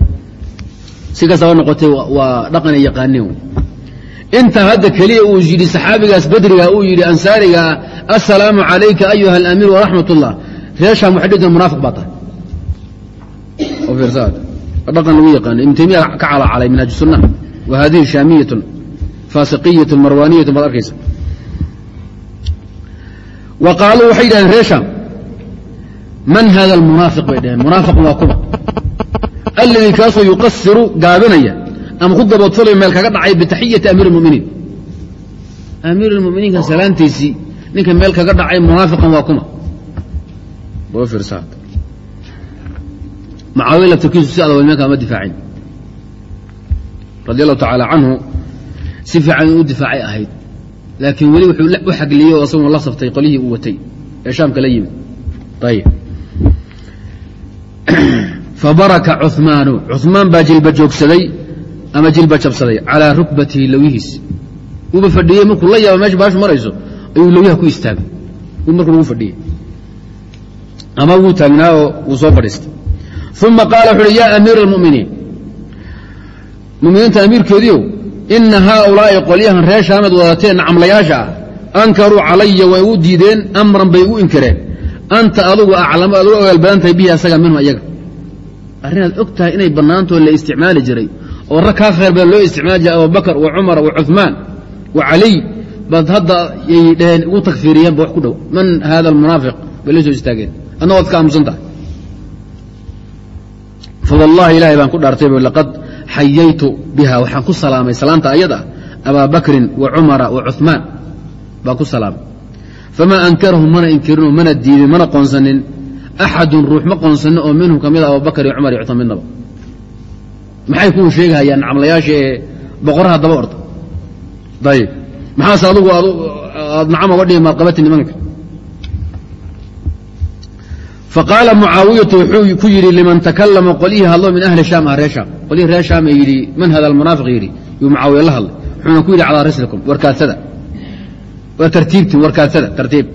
si kastaba noqotay waa dhaqanay yaqaaneen inta hadda keliya uu yidhi saxaabigaas badriga uu yidhi ansaariga assalaamu calayka ayuha alamiir waraxmat ullah reeshaan waxay dhigteen munaafiq baa tahay. Dhaqan lagu yaqaano ibn taymiya ka calacalay minhaaj sunna wa hadihi shaamiyatun faasiqiyatun marwaaniyatun baad arkaysa. Wa qaaluu waxay yidhahdeen reeshaan man hada almunaafiq bay dhaheen munaafiqun waa kuba alladii kaasoo yuqasiru gaabinaya ama ku gaboodfalayo meel kaga dhacay bitaxiyati amiir اlmuminiinka salaantiisii ninka meel kaga dhacay munaafiqan waa kuma. Macaawiya laftarkiisu si adag nimanka ma difaacin. Radi allahu tacaala canhu si fiican u difaacay ahayd. Laakiin weli wuxuu u xagliyey oo asaguna la saftay qolihii uu watay. Ee shaamka la yimid. Ayib *clears throat* fabaraka cumaanu cumaan baa jilba joogsaday ama jilba jabsaday calaa rukbatihi lawyihiis wuuba fadhiyey markuu la yaaba meesha baashu marayso ayuu lawyaha ku istaagay markuu lagu fadhiyey ama wuu taagnaa oo wuu soo fadhiistay uma qaala wuxu uhi yaa amiira almuminiin muminiinta amiirkoodiiow ina haaulaa'i qolyahan reer shaamed wadateen nacamlayaasha ah ankaruu calaya way u diideen amran bay u inkireen anta adugu aclamu aad uga ogaal badan tahay bihi asaga minhu ayaga arrinaad og tahay inay bannaantoo la isticmaali jiray oo rag kaa khayr badan loo isticmaali jiray abubakar wa cumar wa cuثmaan wa caliy baad hadda yay dhaheen ugu takfiiriyeenba wax ku dhow. Man hada almunaafiq? Bay la soo istaageen. Adna waad ka aamusan tahay. Fawallahi ilahay baan ku dhaartay bu laqad xayaytu biha waxaan ku salaamay salaanta ayada abaa wa cumara wa cuثmaan baan ku salaamay. Famaa ankarahu mana inkirinoo mana diidin mana qoonsanin axadun ruux ma qoonsanin oo minhum ka mid a abubakar iyo cumar iyo cuثmaan midnaba maxay kuu sheegahayaan nacamlayaasha ee boqoraha daba orda ayib maxaase adugu aad nacam oga dhigi maadqabati nimanka faqaala mucaawiyatu wuxuu ku yidhi liman takalama qolyihii hadlo min ahli shaam ah reer shaam qolyihii reer shaam ee yidhi man hada almunaafiq yidhi yuu mucaawiya la hadlay wuxuuna ku yidhi calaa rislikum warkaadsada waa tartiibti warkaadsada tartiib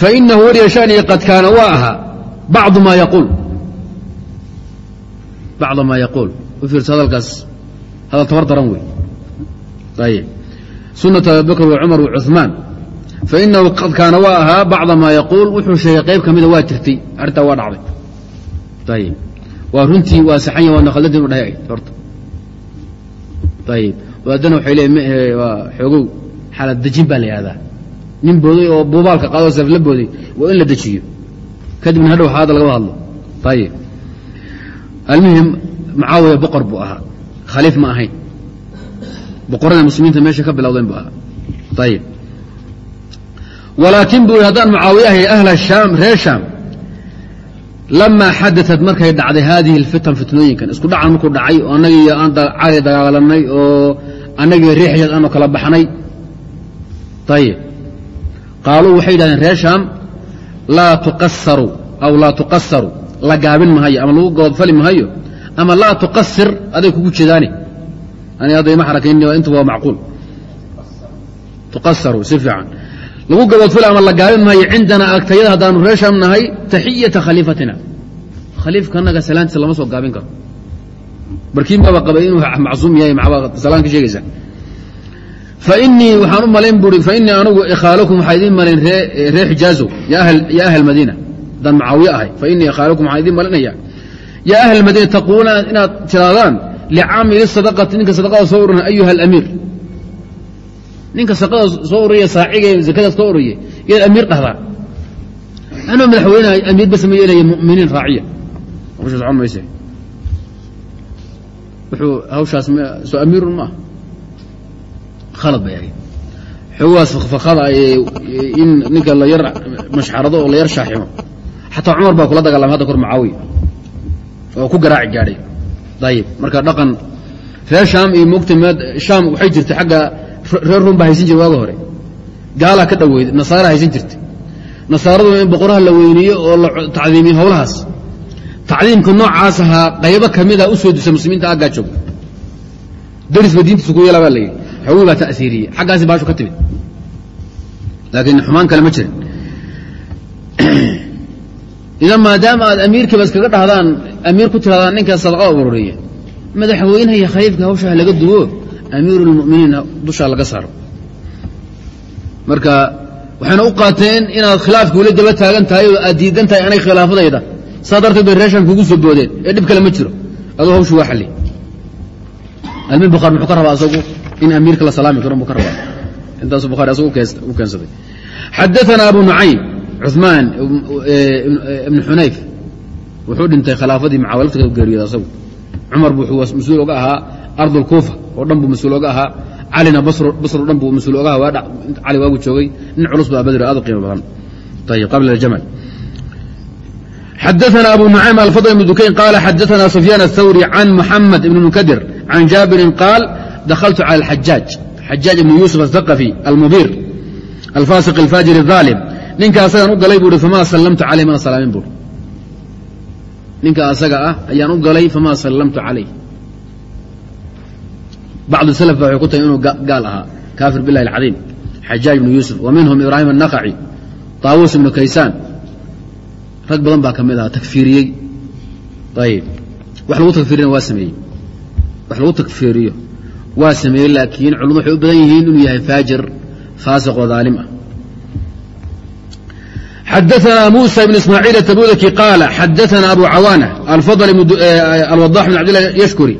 fainahu wariya shaniga qad kaana waa ahaa bacdu maa yaquul bacda maa yaquul u fiirsa hadalkaas hadal tabar daran wey ayib sunatu abibakr wa cumar wa cuثmaan fainahu qad kaana waa ahaa bacda maa yaquul wuxuu sheegay qayb ka mida waa jirtay arrintaa waa dhacday ayib waa runtii waa saxanya waana khaldadii u dhahay horta ayib waadana waxay leeyiin ahe waa xoogow xaalad dejin baa la yihahdaa nin booday oo buubaalka qaadoo seef la booday waa in la dejiyo. Kadibna hadhow haada lagaba hadlo. Ayib almuhim mucaawiya boqor buu ahaa. Khaliif ma ahayn. Boqorada muslimiinta meesha ka bilowdeen buu ahaa. Ayib walaakin buu haddaan mucaawiyahay ahla shaam reer shaam lamaa xadaat markay dhacday haadihi اlfitan fitnooyinkan. Isku dhacan markuu dhacay oo annagii aan cali dagaalanay oo annagii riixyad aanu kala baxnay. Ayib qaaluu waxay yidhahdeen reer shaam laa tuqasaru aw laa tuqasaru la gaabin mahayo ama lagu goodfali mahayo ama laa tuqasir aday kugu hadda ima xarakayni intu waa macquul. Tuqasaru si fiican. Lagu gaboodfali ama la gaabin maayo cindanaa agtayada haddaanu reer shaam nahay taxiyata khaliifatina. Khaliifkanaga salaantiisa lama soo gaabin karo. Barkiin baaba qabay inuu macsuum yahay maxbaa salaan ka sheegaysa fainii waxaan u malayn bui fainii anugu ikhaalukum waxaa idiin malayn ree xijaazow ya ahla madiina haddaan mucaawiye ahay fainii ikhaalukum waxaan idiin malinaya yaa ahla madiina taquuluuna inaad tiraadaan licaamili sadaqati ninka sadaqada soo ururina ayuha alamiir ninka sadaqada soo ururiya saaciga zakada soo ururiya yaad amiir dhahdaan anoo madaxweyneha amiir bas yeelaya muminiin raaciya socon mayse wuxuu hawshaas soo amiirun maaha khalad bay ahayd. Xoogaas fakfakada in ninka la yar mashxarado oo la yar shaaximo xataa cumar baa kula dagaalamay hadda kor mucaawiya oo ku garaaci gaadhay. Ayib marka dhaqan reer shaam iyo mogta shaam waxay jirtay xagga reer rum baa haysan jire waaga hore. Gaalaa ka dhoweyd nasaara haysan jirtay. Nasaaradu in boqoraha la weyniiyo oo la tacdiimiyo howlahaas. Tacdiimka noocaas ahaa qaybo kamida u soo dusa muslimiinta aggaa jooga darisba diintiisa ku yeela baa la yidhi xoogi baa ta'siiriyey xaggaasi baashu ka timid laakiin xumaan kale ma jirin idan maadaama aad amiirkiiba iskaga dhahdaan amiir ku tirahdaan ninka sadaqada ururiya madaxweynaha iyo khaliifka hawshaa laga duwo amiiru dushaa laga saaro marka waxayna u qaateen inaad khilaafka weli daba taagan tahay oo aad diidan tahay anay khilaafadayda saa darteed bay reeshan kugu soo boodeen ee dhib kale ma jiro aduu hawshu waa xalli almin bukhaari muxuu ka rabaa asagu in amiirka la salaami karo buu ka rabaa intaasu bukhari asagu u keensaday xadaana abu nucaym cuثmaan ibn xunayf wuxuu dhintay khilaafadii mucaawiya laftiga geeriyooda asagu cumar bu wuxuu mas-uul oga ahaa ard اlkuufa oo dhan buu mas-uul oga ahaa calina basr o dhan buu mas-uul oga ahaa cali waagu joogay nin culus baa badri aad u qiimo badan ayb qabla اjamal xadaثna abu nucaym alfضل بn dukayn qal xadaثna sufyaan الthawri can muxamed ibn munkadir can jaabirin qaal dakltu calى اxajaaj xajaaj ibn yuusuf الثaqفي almubir alfasiq اlfajir الظaalim ninka asagaan u galay buu hi famaa sallamtu calayh mana salaamin buui ninka asaga ah ayaan u galay famaa sallamtu calayh bacdu salaf ba waxay ku tahay inuu gaal ahaa kaafir billahi alcadiim xajaaj ibnu yuusuf wa minhum ibraahim annaqaci taawuus ibnu kaysaan rag badan baa ka mid ahaa takfiiriyey ayib wax lagu takfiirina waa sameeyey wax lagu takfiiriyo waa sameeyey laakiin culimadu waxay u badan yihiin inuu yahay faajir faasiq oo daalim ah xadaثna muسى بن ismاعيل التbudki qاal xadaثna abu cawاnة alوضاح بن عبد الله yشhكري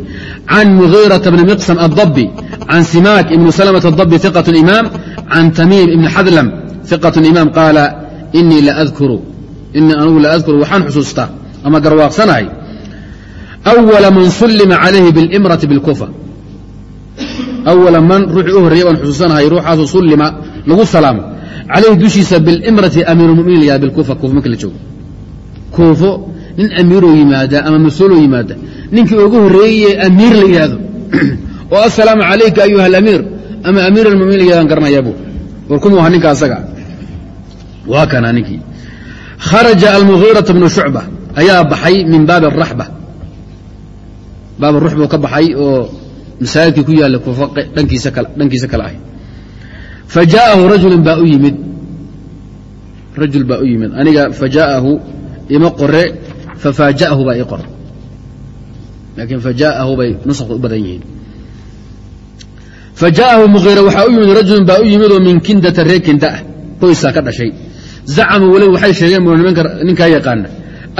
عن مغيرة بن مقسم الضبي عن سiماك بن سلمة الضبي ثقة إmام عن تmيم بن xdلم ثقة إmام qاal إنii inii anugu laأذkuru waxaan xusuustaa ama garwaaqsanahay أوla man سلma عalayhi bاlmرaةi bاlكuفة أوla man ruuxii u horreeyay baan xusuusanahay ruuxaasu sullima lagu salaamo calayhi dushiisa bilimrati amiirumuminin la bilkuufa kuufa marka la joogo kuufo nin amiiroo yimaada ama mas'uuloo yimaada ninkii ugu horreeyey amiir la yidhaahdo oo assalaamu calayka ayuha alamiir ama amiir almuminin la yihahdan garanayaa bu war kumuu ahaa ninka asaga waa kana ninkii kharaja almugiirata bnu shucba ayaa baxay min baabi araxba baab aruxba ka baxay oo masaajidkii ku yaalla kuufo dhankiisa kale ah fa jaaahu rajulun baa u yimid. Rajul baa u yimid. Aniga fa jaaahu ima qore fafaajahu baa ii qor laakiin fajaaahu bay nusakda u badan yihiin. Fajaaahu muhiira waxaa u yimid rajulun baa u yimid oo min kindata reer kinda ah. Qoysaa ka dhashay. Zacamuu weliba waxay sheegeen ninkaa yaqaana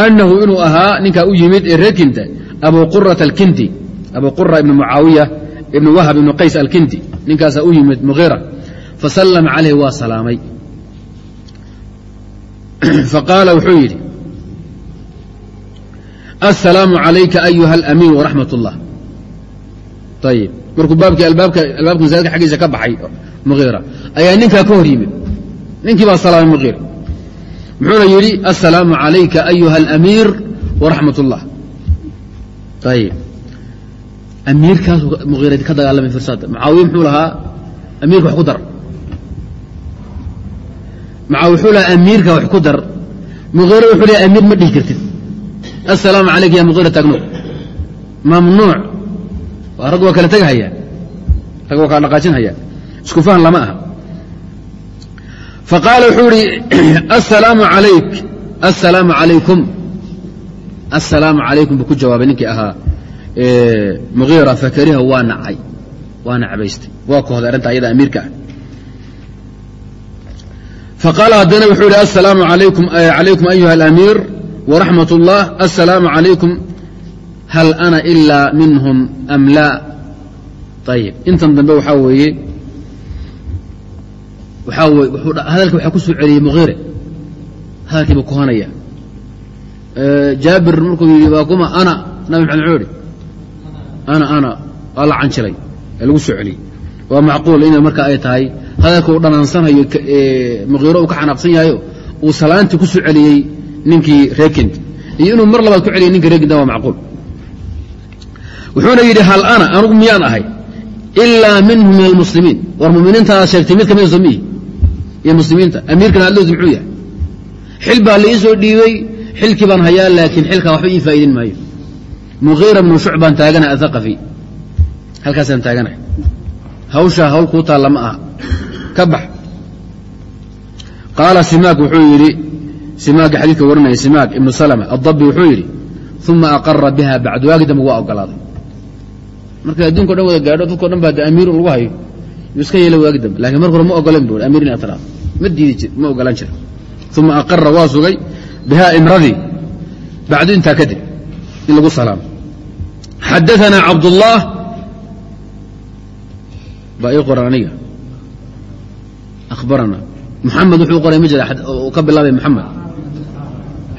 annahu inuu ahaa ninkaa u yimid ee reer kinda abuu qurata alkindi abu qura ibn mucaawiya ibn wahab ibn qays alkindi ninkaasaa u yimid mugiira fasalama calayh waa salaamay. *clears throat* Faqaala wuxuu yidhi assalaamu calayka ayuha alamiin waraxmat اllah ayib markuu baabkii albaabka masaajidka xaggiisa ka baxay mugiira ayaa ninkaa ka hor yimid. Ninkii baa salaamay mugiira muxuuna yidhi assalaamu calayka ayuha alamiir waraxmat اllah ayib amiirkaasu mugiira ka dagaalamay firsada mucaawiya muxuu lahaa amiirka wax ku dar. Maca wuxuu lahaa amiirka wax ku dar. Mugiira wuxuu leehay amiir ma dhihi kartid. Assalaamu calayka ya mugiira taagno mamnuuc. Waa rag waa kala tegahayaan rag waa kala dhaqaajinhayaan isku fahan lama aha. Faqaala wuxuu ihi *clears throat* assalaamu alayk assalaamu calaykum. Assalaamu calaykum buu ku jawaabay ninkii ahaa mugiira fakariha waa nacay waana cabaystay waa kohday arrinta ayada amiirka ah. Faqaala haddana wuxuu yihi asalaamu alaykum ayuha alamiir waraxmat اllah asalaamu calaykum hal ana ilaa minhum am laa ayib intan dambe waxaa weeye waxaa weye hadalka waxaa ku soo celiyey muhiire hadalkiiba kuhanaya jaabir markuu yidhi waa kuma ana? Nabi maxamed muxuu yihi ana ana waa la canjilay ee lagu soo celiyey waa macquul ina marka ay tahay hadalka uu dhanaansanhayo muhiiro uu ka xanaaqsan yahayo uu salaantii ku soo celiyey ninkii reekind iyo inuu mar labaad ku celiyay ninki reekinda waa macquul wuxuuna yidhi hal ana anugu miyaan ahay ilaa minhum min almuslimiin war muminiintaad sheegtay mid soo miyi iyo muslimiinta amiirkan hadlowsi muxuu yahay xil baa la ii soo dhiibey xilkii baan hayaa laakiin xilkaa waxba ii faa'idin maayo muhiira bnu shucbaan taaganaha athaqafi halkaasaan taaganahay hawshaa hawl kuu taalla ma aha. Ka bax. Qaala simaak wuxuu yidhi simaagga xadiidka warinaya simaak ibnu salama addabi wuxuu yidhi uma aqara biha bacdu. Waagi dambe waa ogolaaday markay adduunka dhan wada gaadho dadko dhan baa de amiir lagu hayo. Yuu iska yeela waagi dambe. Lakiin marka hore ma ogolan bu amiir in atiraado ma diidi ma ogolaan jira uma aqara waa sugay bihaa imradii. Bacdu intaa kadib in lagu salaamo xadaanaa cabdullah baa ii qoran aniga akhbarana muxamed wuxuu qoray ma jira ka bilaabay muxamed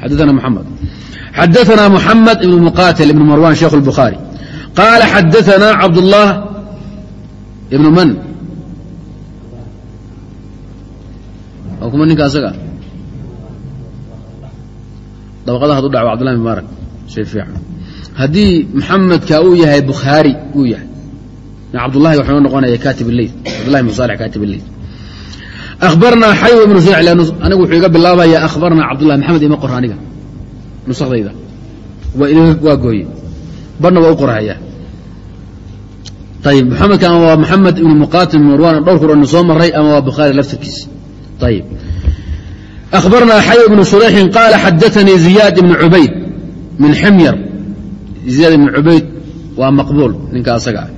xadaana muxamed xadaana muxamed ibn muqatil ibn marwan sheikh اlbukhaari qaala xadaana cabdullah ibnu man kuma ninka asaga dabaqada hadu dhaco cbdullah bin mubarak shay fiican haddii muxamedka uu yahay bukhaari uu yahay. Cabdullahi waxuu noo noqonaya katib leyl cabdullahi ibn salix katib leyl akhbarnaa xayw ibnu shuc anigu wuxuu iga bilaabaya akhbarnaa cabdullah maxamed ima qor aniga. Nusakhdayda. Waa gooye. Barna waa u qorhaya ayib maxamedka ama waa maxamed ibnu muqatil marwan dhowr kuranu soo maray ama waa bukhaari laftirkiisa. Ayib akhbarnaa xayw ibnu shurayxin qaala xadaanii ziyaad ibnu cubayd min ximyar ziyaad ibnu cubayd waa maqbuul ninka asaga ah.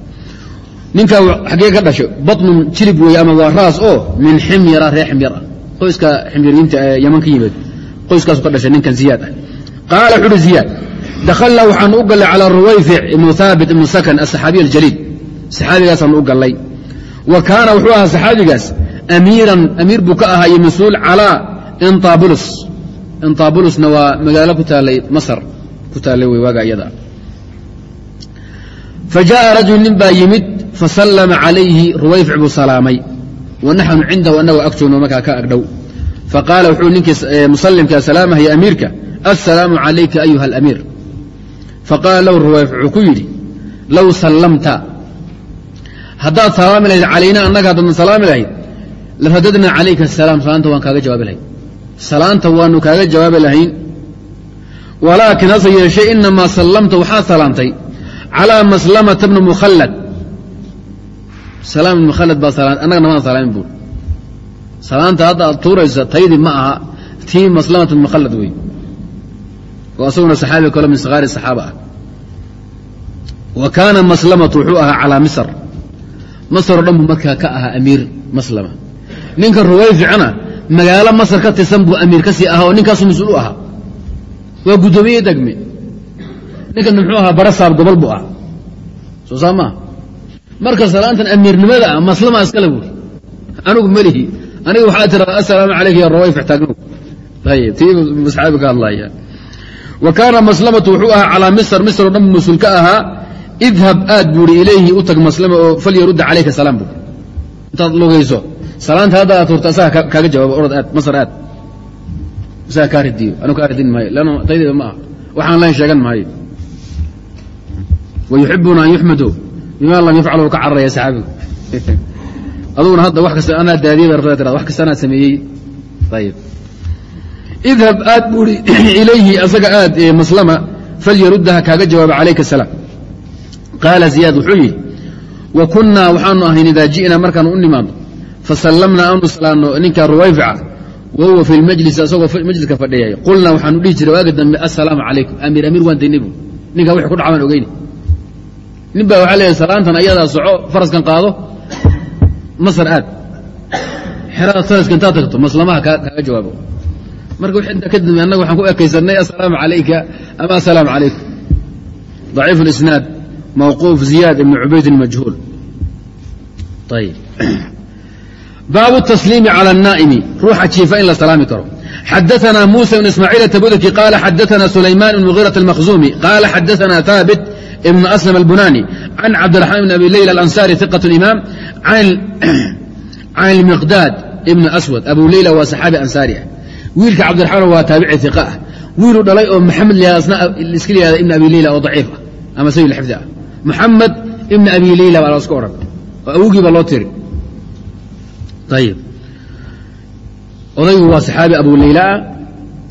Ninka xaggee ka dhashay batnun jilib weeye ama waa raas oo min ximyara reer ximyar ah qoyska ximyariyiinta ee yaman ka yimid qoyskaasu ka dhashay ninkan ziyaad. Ah qaala wuxu uhi ziyaad dakhalnaa waxaanu u gallay calaa ruwayfic ibnu haabit ibnu sakan asaxaabiy aljaliil. Saxaabigaasaan u gallay. Wa kaana wuxuu ahaa saxaabigaas amiiran amiir buu ka ahaa iyo mas'uul fajaءa rajul nin baa yimid fasallama calayhi ruwayfic buu salaamay wa naxnu cindahu annagoo ag joogno markaa ka agdhow faqaala wuxuu ninkii musallimka salaamahaya amiirka assalaamu calayka ayuha alamiir faqaala lahu ruwayfic wuxuu ku yidhi low sallamta haddaad salaami lahayd calayna annaga haddaadna salaami lahayd laradadnaa calayka asalaam salaanta waan kaaga jawaabi lahayn salaanta waanu kaaga jawaabi lahayn walaakin hase yeeshee inamaa sallamta waxaad salaamtay calaa maslamata bni mukhallad salaam ibn mukhallad baa annagana maan salaamin buur salaanta hadda aad tuuraysa taydii ma aha tii maslamata bni mukhallad wey oo asaguna saxaabi kalo min sakaari saxaaba ah wa kaana maslamatu wuxuu ahaa calaa misr masaroo dhan buu markaa ka ahaa amiir maslama ninka ruwayficana magaalo masar ka tirsan buu amiir ka sii ahaa oo ninkaasu mas'uul u ahaa waa guddoomiye degme ninkan muxuu ahaa barasaab gobol buu ahaa. Soo saa maa marka salaantan amiirnimada ah maslama iskale buuri anigu melihi aniga waxaa tirada assalaamu calayka ya rawayfic taagnow ayib tii asxaabi ka hadlaya wa kaana maslamatu wuxuu ahaa calaa misr misr oo dhan mas'uul ka ahaa. Idhab aad buuri ilayhi u tag maslama oo falyarudda calayka salaam buuri intaad lugayso. Salaanta hadda aad turta asaga kaaga jawaabo orod aad masar aad. Isaga kaa ridiyo anu kaa ridin maayo. Lanna taydayda ma aha. Waxaan lahayn sheegan maayo wa yuxibuuna an yuxmaduu bima lam yafcalu ka cararaya saxaabigu aduguna hadda wax kasta anaa daadiyey ba rabtaa tirada wax kasta anaa sameeyey ayib idhab aad buuri ilayhi asaga aad maslama falyaruddaha kaaga jawaaba calayka asalaam qaala ziyaad wuxuu yidhi wa kunnaa waxaanu ahayn idaa ji'naa markaanu u nimaadno fasallamnaa aanu salaanno ninka ruwayfica wa fi lmajlisi asagoo majliska fadhiyay qulnaa waxaanu dhihi jiray waaga dambe assalaamu calaykum amiir amiir waan daynay bu ninkaa wixii ku dhaca baan ogeyni nin baa waxaa leeyahy salaantan ayadaa soco faraskan qaado masar aad xerada faraska intaad tagto maslamaha kaaga jawaabo marka w intaa kadib annaga waxaan ku ekaysanay assalaamu calayka ama assalaamu calaykum ضaciif اlisnaad mawquuf ziyaad ibn cubaydin majhuul ayb baabu الtasliimi calى الnaa'imi ruuxa jiifa in la salaami karo xadaثna muسى بن ismاعيل التbudki qala xadaثna سulayman بن مغيرة المkhزuمي qala xadaثna ثاbت بن أسلم البناني عن cabdالرحمن بن أbي ليلى الأنصاري ثقة الإmام عن المقداad بن أسود أbu leyla waa صaxaabi ansaari ah wiilka cabdiraحmaan waa taabici ثiqa ah wiiluu dhalay oo maxamed iska lihahda ibn abi leyla oo daciif ah ama sayi xifdi ah muxamed ibn abi leyla baa laska odhan oo awogii baa loo tiri ayib odaygu waa saxaabi abu leylaah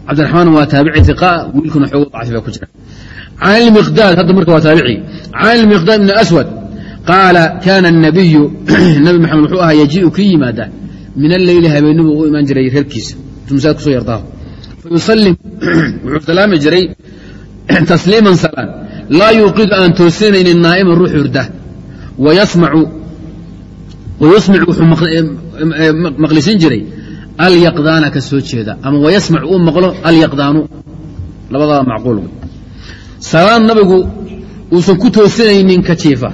cabdiraxmaan waa taabici iqa wiilkuna xoogo dacfi baa ku jira. Can ilmiqdaad hadda marka waa taabici. Can ilmiqdaad ibni aswad qaala kaana الnabiyu *clears throat* nabi maxamed wuxuu ahaa yajiiu kii yimaada min alleyli habeennimu u imaan jiray reerkiisa. Tumsaad ku soo yartaa fayusalim *clears throat* wuxuu salaami jiray *clears throat* tasliiman salaan laa yuuqidu aan toosinaynin naa'iman ruux hurda wayusmic wuxuu maqlisin jiray alyaqdaana ka soo jeeda. Ama wayasmac uu maqlo alyaqdaanu labadaba macquul. Salaan nabigu uusan ku toosinaynin ka jiifa.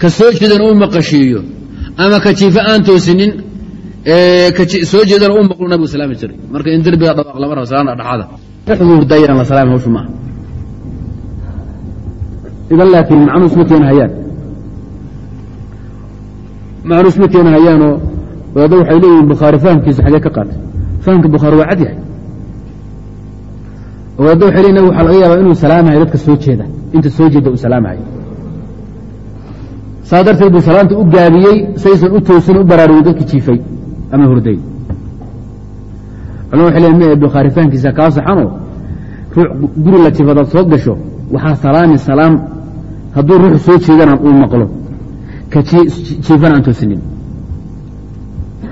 Ka soo jeedana uu maqashiiyo. Ama ka jiifa aan toosinin soo jeedana uu maqlo nabigu salaami jiray. Marka in derbiga dhawaaq lama rabo salaana dhaxada dhexdu hurdayaan la salaami hawshu maaha idan laakiin macnuus ma keena hayaan macnuus ma keena hayaanoo wadaadda waxay leeyihiin bukhaari fahamkiisa xagee ka qaatay. Fahamka bukhaari waa cad yahay. Wadaadda waxay leeyihiin waxaa laga yaabaa inuu salaamahay dadka soo jeeda. Inta soo jeeda uu salaamahay saa darteed buu salaanta u gaabiyey saysan u toosin u baraarugin dadki jiifay ama hurday. Culama waxay leeyihiin bukhaari fahamkiisa kaa saxanoo? Ruux guri la jiif hadaad soo gasho waxaa salaami salaam. Hadduu ruux soo jeedana uu maqlo. Ka jiifana aan toosinin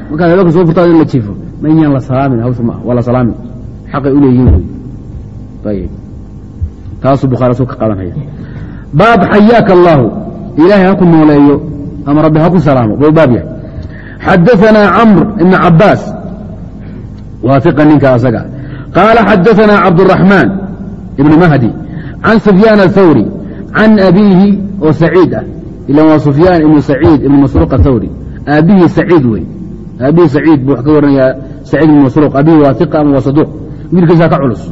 markaad habeenka soo furtaad in la jiifo ma inyaan la salaamin hawsha ma waa la salaami xaqay u leeyihiin wey ayib taasuu bukhaari soo ka qaadanaya baab xayaaka allaahu ilaahay ha ku nooleeyo ama rabbi ha ku salaamo buu baab yahay xadaثana camr ibn cabaas waa iqa ninka asaga qaala xadaثana cabdالرaحmaan ibn mahdi can sufyaan aلthawri can abiihi oo saciid ah ila waa sufyaan ibnu saciid ibn masruuq athawri aabihii saciid wey aabihii saciid buu ka waranayaa saciid ibn masruuq. Aabihii waa iqa ama waa saduuq? Wiilkiisaa ka culus.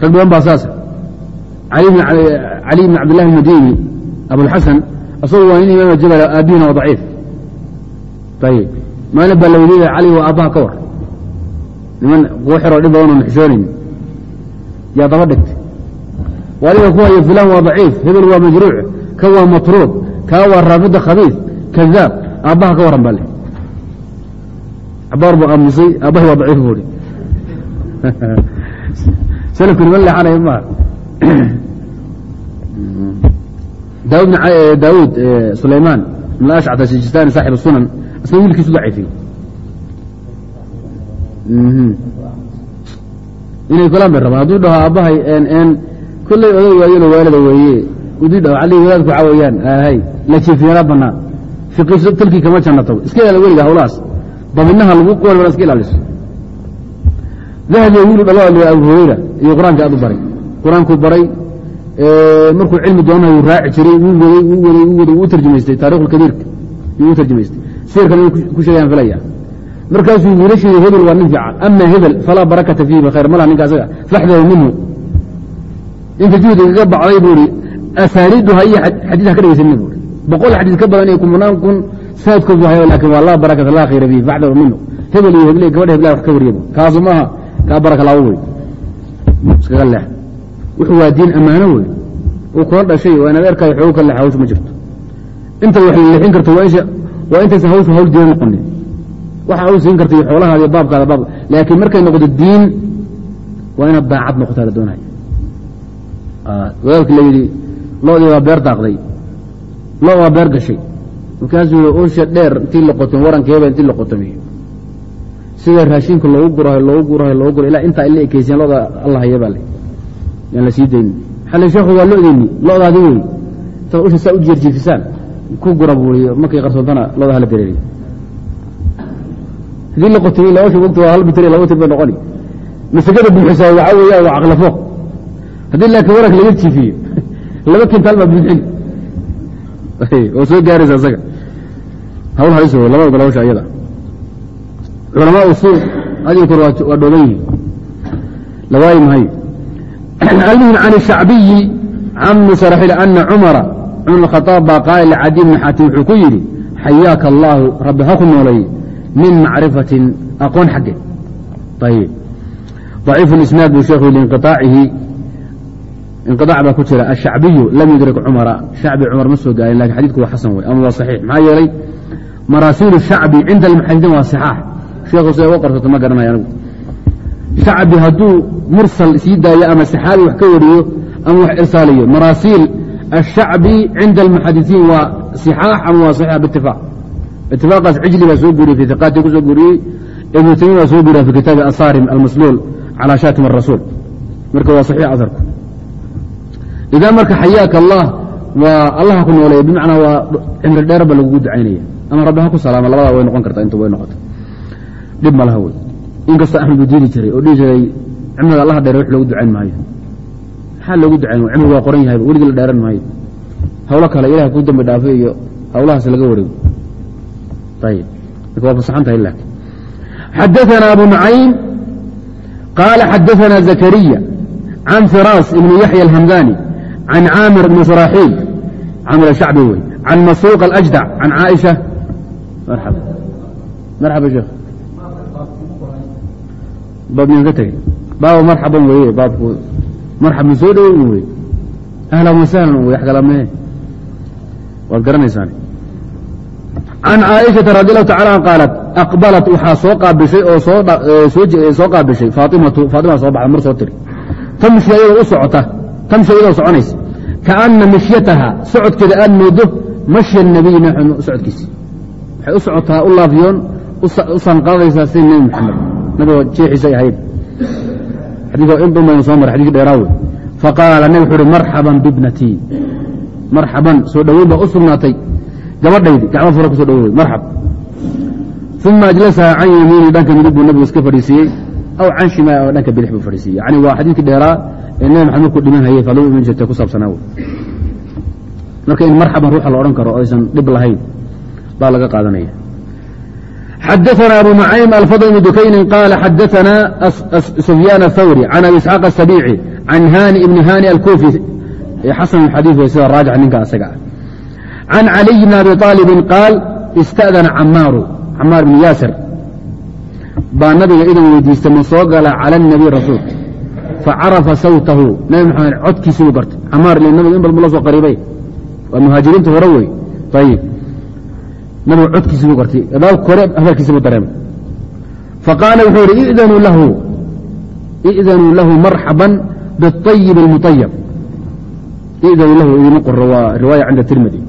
Rag badan baa saasa cali bn cabdillahi almadini abulxasan asagu waa nin imaam jabal aabihina waa daciif. Ayib maalin baa la weydiinaya cali waa aabbaha ka war. Niman kuwa dhib badan oo naxishoonayn yaa daba dhigtay. Waliga ku haya fulan waa daciif hebel waa majruuc ka waa matruuq kaa waa raafida khabiis kadaab aabbaha ka waran baa le cabaar buu aamusay aabbahi waa daciif buuri *laughs* salafku niman leexanaya maaha *clears throat* daawud sulaymaan ibn ashcat asijistani saaxib sunan isna wiilkiisu daciifiyey inay kolaan bay rabaan hadduu dhaho aabbahay n kolley oday waayelo waalida weeye. Udii dhaho ali wadaadku waxaa weeyaan hay la jiifiyana bannaan. Fiqiiso talkii kama jannato iska ilaali weliga hawlahaas dabinaha lagu qool bana iska ilaaliso. Dahabiya wiilu dhalo abu hurayra iyo qur'aanka aad u baray. Qur'aankuu baray markuu cilmi doonaha uu raaci jiray wuu waday wuu waday wuu waday wuu tarjumaystay taarikhulkabiirka yuu u tarjumaystay. Siirkan inuu ku sheegaan filaya markaasuu wiilashii hebel waa nin fiican. Ama hebel falaa barakata fiihi khayr malaha ninka asaga faxdaru minhu. Inta juhdi kaga bacday buu ihi asaaniiduha iyo xadiis ha ka dhegeysanin buu boqol xadiis ka badan iyo kumanaan kun sanadkoodu hayo laakin waa laa barakata laa khayra fiihi faxdaru minhu. Hebel iyo heble gabadha heblaha wax ka wariya kaasu maaha kaa baraka laawo wey iskaga leex. Wuxuu waa diin ammaano wey uu kula dhashay waa inaad erkayo xoogo ka leexa hawsha ma jirto. Inta wax la leexin karto waa intaysan hawsha hawl diina noqonin. Waxa hawl siin karta iyo xoolahaada iyo baabkaada baab. Laakiin markay noqdo diin waa inaad daacad noqotaa la doonaya wadaadki la yidhi loodii waa beer daaqday. Lo waa beer gashay markaasuu oosha dheer intii la qotom warankeeba intii la qotomiyo sida raashinka loogu gurahay loogu gurahay loogu gura ilaa intaa ila ekeysiyan loda alla haya baa le yaan la sii dayni xale sheekhu waa lodeyni lodaadi wey ta usha saa u jeerjiifisaan ku gura buuriyo markay qarsoontana looda hala dareeriyo. Haddii la qotimay laba shubugta waa hal mitir iyo laba tir bay noqoni. Masagada buuxisaa waxaa weeyaan waa caqlafooq haddii laakiin waranka laga jiifiyo *laughs* laba kintaal baa buuxin. *laughs* Oo soo gaaraysa isaga hawl halis wey labada gol hawsha iyada culamaa u suuq waa dhooban yihiin la waayi almuhim can shacbiyi can musaraxil ana cumara cumar khaaab baa qaala licadiy bni xaatim wuxuu ku yidhi xayaaka allaahu rabbi ha ku nooleeye min macrifatin aqoon xaggeed ayib ضaciifu isnaad buu sheekhu yidhi inqiaacihi inqiaac baa ku jira ashacbiyu lam yudrik cumara. Shacbi cumar ma soo gaarin laakiin xadidku waa xasan wey ama waa saxiix. Maxaa yeelay maraasiil shacbi cinda almuxadiiin waa saxaax sheekhu siday uga qorsato ma garanaya anigu. Shacbi hadduu mursal sii daayo ama saxaabi wax ka wariyo ama wax irsaaliyo maraasiil ashacbi cinda almuxadisiin waa sixaax ama waa saxiix biitifaaq itifaaqaas cijli baa soo guuriyey fii hiqaati ku guuriyey ibnu taymiya baa soo guuriya fi kitaabi asaarim almasluul calaa shaatim arasuul marka waa saxiix asarku idaa marka xayaaka allah waa allaha ku nooleeya bimacnaa waa cimri dheer ba lagugu ducaynaya ama rabbi ha ku salaama labadaa way noqon kartaa inta way noqota dhib ma laha wey inkastoo axmed uu diidi jiray oo dhihi jiray cimriga allaha dheere wax loogu ducayn maayo. Maxaa loogu ducayn? Cimrigu waa qoran yahayba weligii la dheeran maayo. Hawlo kale ilaha ku dambi dhaafe iyo hawlahaas laga wareego. Ayib marka waa fasaxan tahay laakin xadaثana abu nucaym qaala xadaثana zakariya can firaas ibni yaxya alhamdani can caamir ibni saraxiil caamir ashacbi wey can masuuq alajdac can caaisha marxaba marxaba sheekh baabmiyan ka tegey baaba marxaban weeye baabku marxaban soo dhowow wey ahlan wasahlan wey wax waad garanaysaan can caaishaةa radi allahu tacala an qaalat aqbalat waxaa soo qaabishay oo soo qaabishay faaimatu faatima soo baxda mar soo tiri tamshi ayadoo u socota tamshi ayadoo soconaysa kaana mashyataha socodkeeda aad moodo mashya nabiy nabi maxamed socodkiisi waxay u socotaa u laafiyoon u sanqaadaysaa sida nebi maxamed nabigo jeexiisay ahayd xadiika in dhan baynu soo maray xadiki dheeraa wey faqaala nabig wuxu uhi marxaban bibnatii marxaban soo dhoweyn baa u sugnaatay. Gabadhaydi gacmo fura ku so dhowey marxab. Uma ajlasaha can yamiini dhanka midig buu nabigu iska fadhiisiiyey aw can shimaal oo dhanka bidix buu fadhiisiiyey yani waa xadiidkii dheeraa ee nebi maxamed markuu dhiman hayey fadladu iman jirtay ku saabsanaa wey marka in marxaban ruuxa la odhan karo aysan dhib lahayn baa laga qaadanaya xadaثna abu nucaym alfadl bn dukaynin qaala xadaثna sufyaan athawri can abi isxaaq asabiici can hani ibni hani alkufi xasan xadiid wey sida raajix ninka asaga ah can caliy bn abi aalibin qaal ista'dana camaaru camaar bn yaasir baa nabiga idan weydiistay ma soo gala cala الnabiy rasuul facarafa sawtahu nabi maxamed codkiisi buu gartay camaar ile nabiga in bal la soo qariibay waa muhaajiriinta hore wey ayib nabigu codkiisi buu gartay adaabka hore hadalkiisi buu dareemay faqaala wuxuu yihi idanuu lahu idanuu lahu marxaban biالطayib اlmuطayab idanuu lahu idima qoro waa riwaaya cinda tirmidi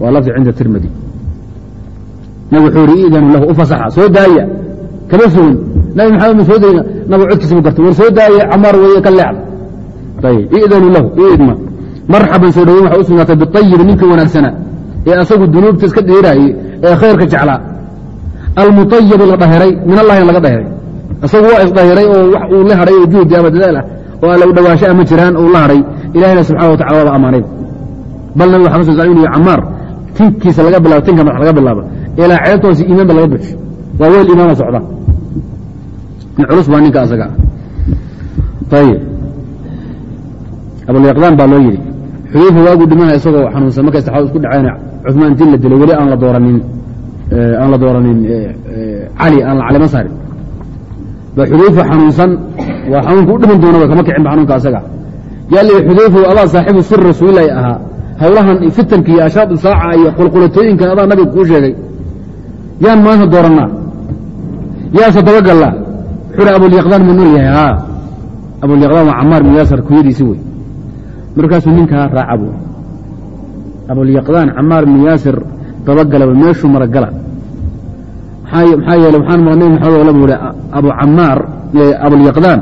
waa lafdi cinda tirmidi nabig wuxuu yihi idanuu lahu u fasaxa soo daaya kama sugin nabi maxamed ma soo dayna nabigu codkiisi buu gartay war soo daaya camaar weeye ka leexda ayib idanuu lahu idma marxaban soo dhaweyn waxay u sugnaatay biطayib ninka wanaagsana ee asagu dunuubta iska dhiiraayey ee khayrka jeclaa. Almuطayabi la dhahiray min allahi laga dhahiray. Isagu waa isdhahiray oo wax uu la hadhay oo juhdi ama dadaal ah oo alla u dhawaansho ama jiraan uu la hadhay ilahina subxana wa tacala waaba ammaanay bal ka so sacay inu camaar tinkiisa laga bilabo tinka madax laga bilaabo ilaa ceebtoose iimaan ba laga buxsho waa weel imaama socda. Culus baa ninka asaga ah. Ayib abulyaqdaan baa loo yidhi xudayfa waagu dhimanaya isagoo xanuunsan. Markay saxaabadu isku dhaceen cumaan intii la dilay weli aan la dooranin aan la dooranin cali aan la calimo saarin. Ba xudayfa xanuunsan waa xanuunka u dhiman doona kama kicin ba xanuunka asaga. Yaa la xudayfa adaa saaxibu sir rasuulilahi ahaa. Hawlahan fitanka iyo ashaad saaca iyo qulqulatooyinkan adaa nabiga kuu sheegay. Yaan maanta doorannaa. Yaase dabagallaa wuxuuhi abulyaqdaan ma nool yahay haa. Abulyaqdaan waa camaar bin yaasar kuyadiisi wey markaasuu ninkaa raaca bu abulyaqdaan camaar bin yaasir dabagalaba meeshuu maragala. Maxaa yeele waxaan maqla nabi maxamed la buuhi abu camaar abulyaqdaan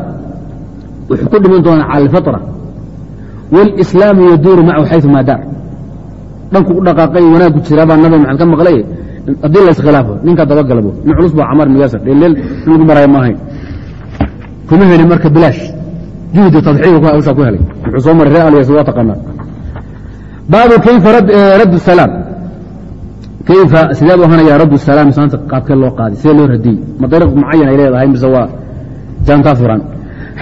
wuxuu ku dhiman doonaa cala alfatra yaduuru macahu xayثu daar. Dhanku u dhaqaaqay wanaagku jiraabaa nabi maxamed ka maqlay. Haddii la iskhilaafo ninkaa dabagalabo nin culus baa camar ibn yaasir dheelleel in lagu maraya ma kuma helin marka bilaash juhdi tadxiiga hawshaa ku helay wuxuu soo maray reer alyas waa taqaanaa baabu kayfa radd salaam kayfa sidee buu ahanaya radd salaam saanta qaabkee loo qaaday sidee loo radiyey ma dariiq mucayan ay leedahay mise waa jaantaa furan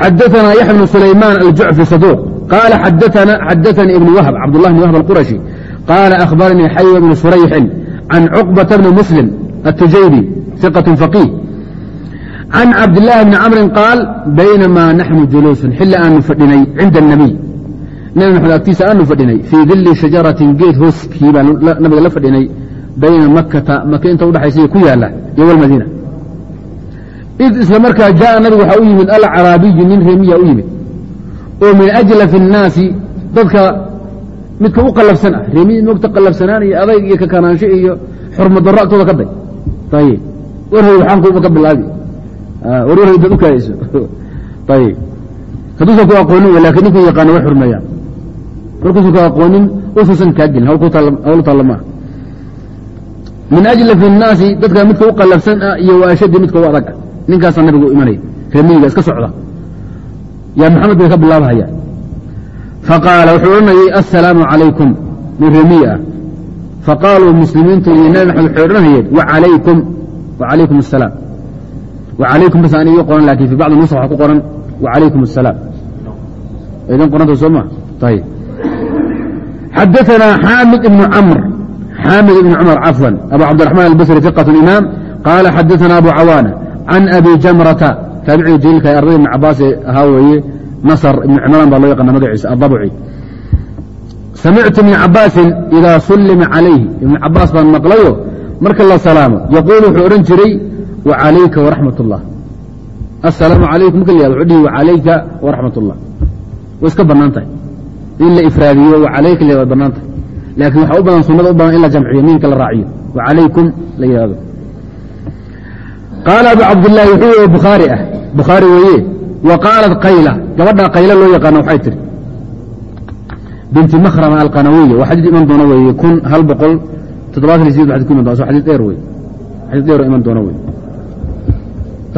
xadaثna yaxya bnu sulaymaan aljucfi saduuq qaala xadaثanii ibn wahb cabdالlah bn wahb alqurashi qaala akhbaranii xaywa bnu shurayxin can cuqbata bni muslim الtujayri ثiqaة faqiih can cabdالlahi bni camrin qaal baynamaa naxnu juluusun xili aanu fadhinay cinda الnabiy nabi maxamed agtiisa aanu fadhinay fii dili shajaratin geed hooskii baan nabiga la fadhinay bayna makata maka inta udhaxaysa ku yaala iyo wlmadiina id isla markaa jaءa nabigu waxaa u yimid alcaraabiyu nin reemiya u yimid oo min ajlaf الnaasi dadka midka u qalafsan ah reemiyi mogta qalafsanaan iyo adayg iyo kakanaansho iyo xurmadaro agtooda ka day ayib warhoy waxaankuba ka bilaabi war warhoy dad u kaayso *laughs* ayib hadduusan ku aqoonin w laakiin yaqaana way xurmeeyaan markuusan ku aqoonin usuusan kaa gelin hawlu taalla maaha min ajlaf الnaasi dadka midka u qalafsan ah iyo waashadi midka u adag ah ninkaasaa nabigu imanaya reemiyiga iska socda. Yaa maxamed bay ka bilaabhaya faqaala wuxuu odhanayay assalaamu calaykum. Min reemiyi ah. Faqaaluu muslimiintu iyo nabi maxamed waxay odhanayeen wacalaykum wacalaykum asalaam alaykum bas an iga qoran laakiin fi bacdi nusa waa ku qoran wacalaykum asalaam idin qoranta soo ma ayb xadaana xaamid ibn camr xaamid ibn cumar cafwan abu cabdiraxmaan albasri iqaة imaam qaala xadaana abu cawaana can abi jamrata taabicii jaliilka ee ardayda ibn cabaas ee ahaa weeye nasr ibn cimraan baa loo yaqaana magaciisa adabci samictu ibna cabaasin idaa sullima calayhi ibn cabaas baan maqlayo marka la salaamo yaquulu wuxuu odhan jiray wacalayka waraxmat اllah assalaamu calaykum marka la wuxuu dhihi wacalayka waraxmat اllah way iska bannaan tahay in la ifraadiyo wacalayka la way bannaan tahay laakiin waxaa u badan sunnada u badan in la jamciyo ninka la raaciyo wacalaykum la yihahdo qaala abu cabdillaahi wuxuu yii bukhaari ah bukhaari weeye wa qaalat qayla gabadha qayla loo yaqaano waxay tihi binti makrama alqanawiya waa xadiid iman doono weeye kun hal boqol toddobaatan iyo sideed xadid ku iman doona so xadid dheer wey xadid dheer oo iman doono wey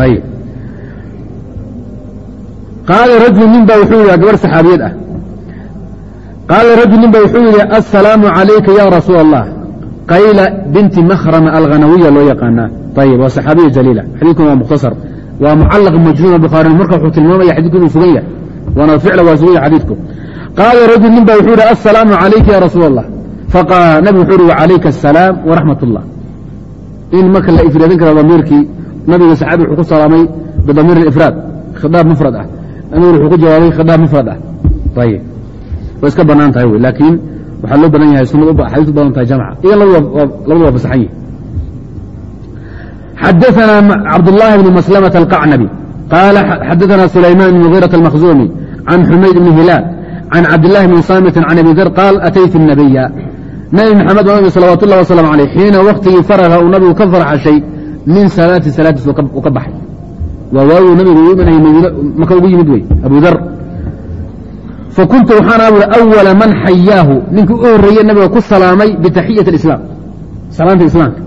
ayib qaala rajul nin ba wuxuu yidhi gabarh saxaabiyad ah qaala rajul nin ba wuxuu yidhi assalaamu calayka ya rasuula allah qayla binti makrama alghanawiya loo yaqaanaa ayib waa saxaabiya jaliila xadiidkuna waa mukhtasar waa mucalaq majnuun bukhaari marka wuxuu tilmaamaya xadidku inuu sugan yahay waana ficla waa sugan yahay xadiidku qaala rajul nin ba wuxuu yidhi assalaamu calayka ya rasuula allah faqaala nabigu wuxuu yidhi wacalayka asalaam waraxmat ullah in marka la ifraadin kara damiirkii nabiga saxaabi wuxuu ku salaamay bidamiir ifraad khidaab mufrad ah amir wuxuu ku jawaabay khidaab mufrad ah ayib way iska banaan tahay wy laakiin waxaa loo badan yahay sunad xadiis u badan tahay jamca idan labadu waa fasaxan yihi xadaثna cabdالlahi bn maslmة الqacnabi qaala xadaثna sulayman bn mugiiraة الmakhzumi can xumayd bn hilaal can cabdالlahi bn saamiti can abi dar qaal ataytu الnabiya nabi maxamed baan imi salawat اllah waslaam aleyh xiina waktigii faraga uu nabigu ka farxashay min salaati salaadiis uu ka baxay. Waa waaguu nabigu u imanayay maka ugu yimid wey abu dar. Fakuntu waxaan aburi awala man xayaahu? Ninkii u horreeye nabiga ku salaamay bitaxiyati اlislaam salaanta islaamka.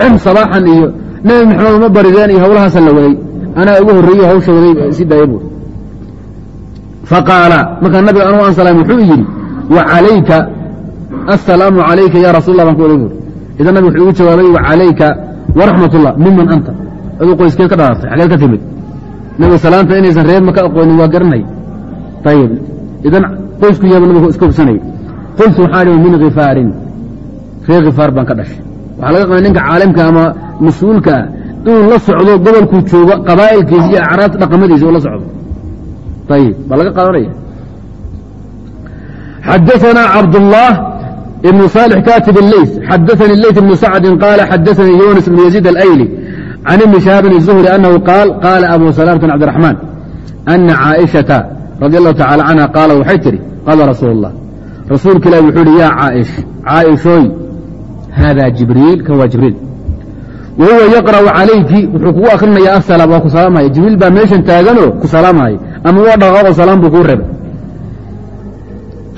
Cim sabaaxan iyo nebi maxamed uma barideen iyo hawlahaasa la waday. Anaa ugu horreeye hawsha waday si daaya buuri faqaala markaa nabiga anugu aan salaam wuxuu yidhi wacalayka assalaamu calayka ya rasul lah baan ku oday buuri idan nabig wuxuu igu jawaabay wacalayka waraxmat waraxmatullah miman anta. Aduu qoyskeed ka dhalaartay xageed ka timid. Nabiga salaanta inaysan reer maka aqoonin waa garanay ayib idan qoysku yaaba nabiga iska hubsanayay qultu waxaan ihi min khifaarin reer khifaar baan ka dhashay. Waxaa laga qabay ninka caalimka ama mas'uulka ah inuu la socdo gobolkuu joogo qabaa'ilkiisa iyo acraabta dhaqamadiisa uu la socdo. Ayib baa laga qaadanaya. Xadaanaa cabdullah ibn صالح katib الleys xadaثnي leyt بn sacdi qaala xadaثnii yunis bn yaزيid alayli can ibni shahaabin الzuhri anahu qaal qaala abu salamة bn cabdiرaحmaan ana caaئiشhaةa radi allahu tacala canha qaala waxay tihi qaala rasuul الlah rasuulka ilahi wuxuu ihi ya caaئish caaئishooy hada jibriil kan waa jibriil wa huwa yaqra'u calayki wuxuu kugu akrinaya asalaam waa ku salaamhaya jibriil baa meeshan taaganoo ku salaamhaya ama waa dhaqaaqo salaam buu kuu rebay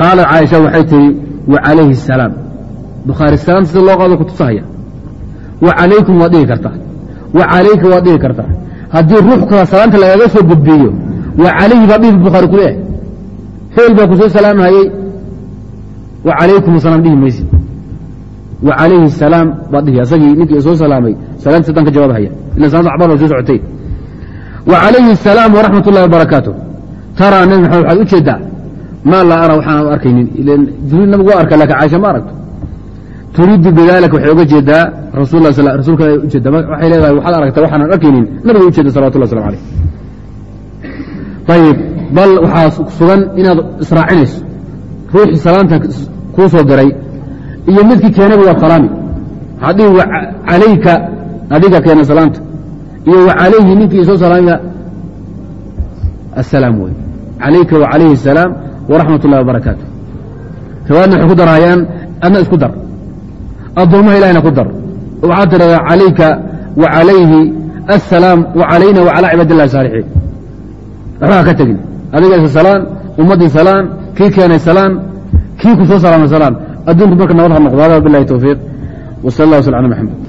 qaalat caaisha waxay tihi wa calayhi asalaam bukhaari salaanta sida loo qaado kutusahaya. Wa calaykum waad dhihi kartaa wa calayka waad dhihi kartaa haddii ruux kala salaanta lagaga soo gudbiyo wa calayhi baa dhihi bukhaari ku leeyahay. Ficil baa ku soo salaamhayey wa calaykum asalaam dhihi maysid. Wa calayhi asalaam baad dhihi. Asagii ninkii soo salaamay salaamti sadan ka jawaabhaya ila salaamta acbaar baa soo socotay. Wa calayhi asalaam waraxmat ullahi wabarakaatu taraa nabi waxaad u maa laa ara waxaan arkaynin. Jibriil nabigu waa arka laakiin caaisha ma aragto. Turiidu bidalika waxay oga jeedaa rasul rasuulka ujeeda waxay leedahay waxaad aragta waxaanan arkaynin nabiga ujeeda salawatullah waslamu alayh ayib bal waxaa sugan inaad israacinayso ruuxii salaanta kuu diray iyo midkii keenayba waad salaami dhihi calayka adiga keena salaanta iyo wa calayhi ninkii soo salaamaya asalaam wey calayka wa calayhi asalaam waraxmat ullahi wabarakaatu riwaayadna waxay ku darhayaan adna isku dar. Addoommaha ilahina ku dar. Waxaad tidhahdaa calayka wa wa calayna wa calaa cibaad illahi saalixiin. Waxba ha ka tegin. Adiga salaan ummaddii salaan kii keenay salaan kii ku soo salaamay salaan. Adduunku marka nabad ha noqdo. Hada bilahi towfiiq w sal allah wasl ala maxamed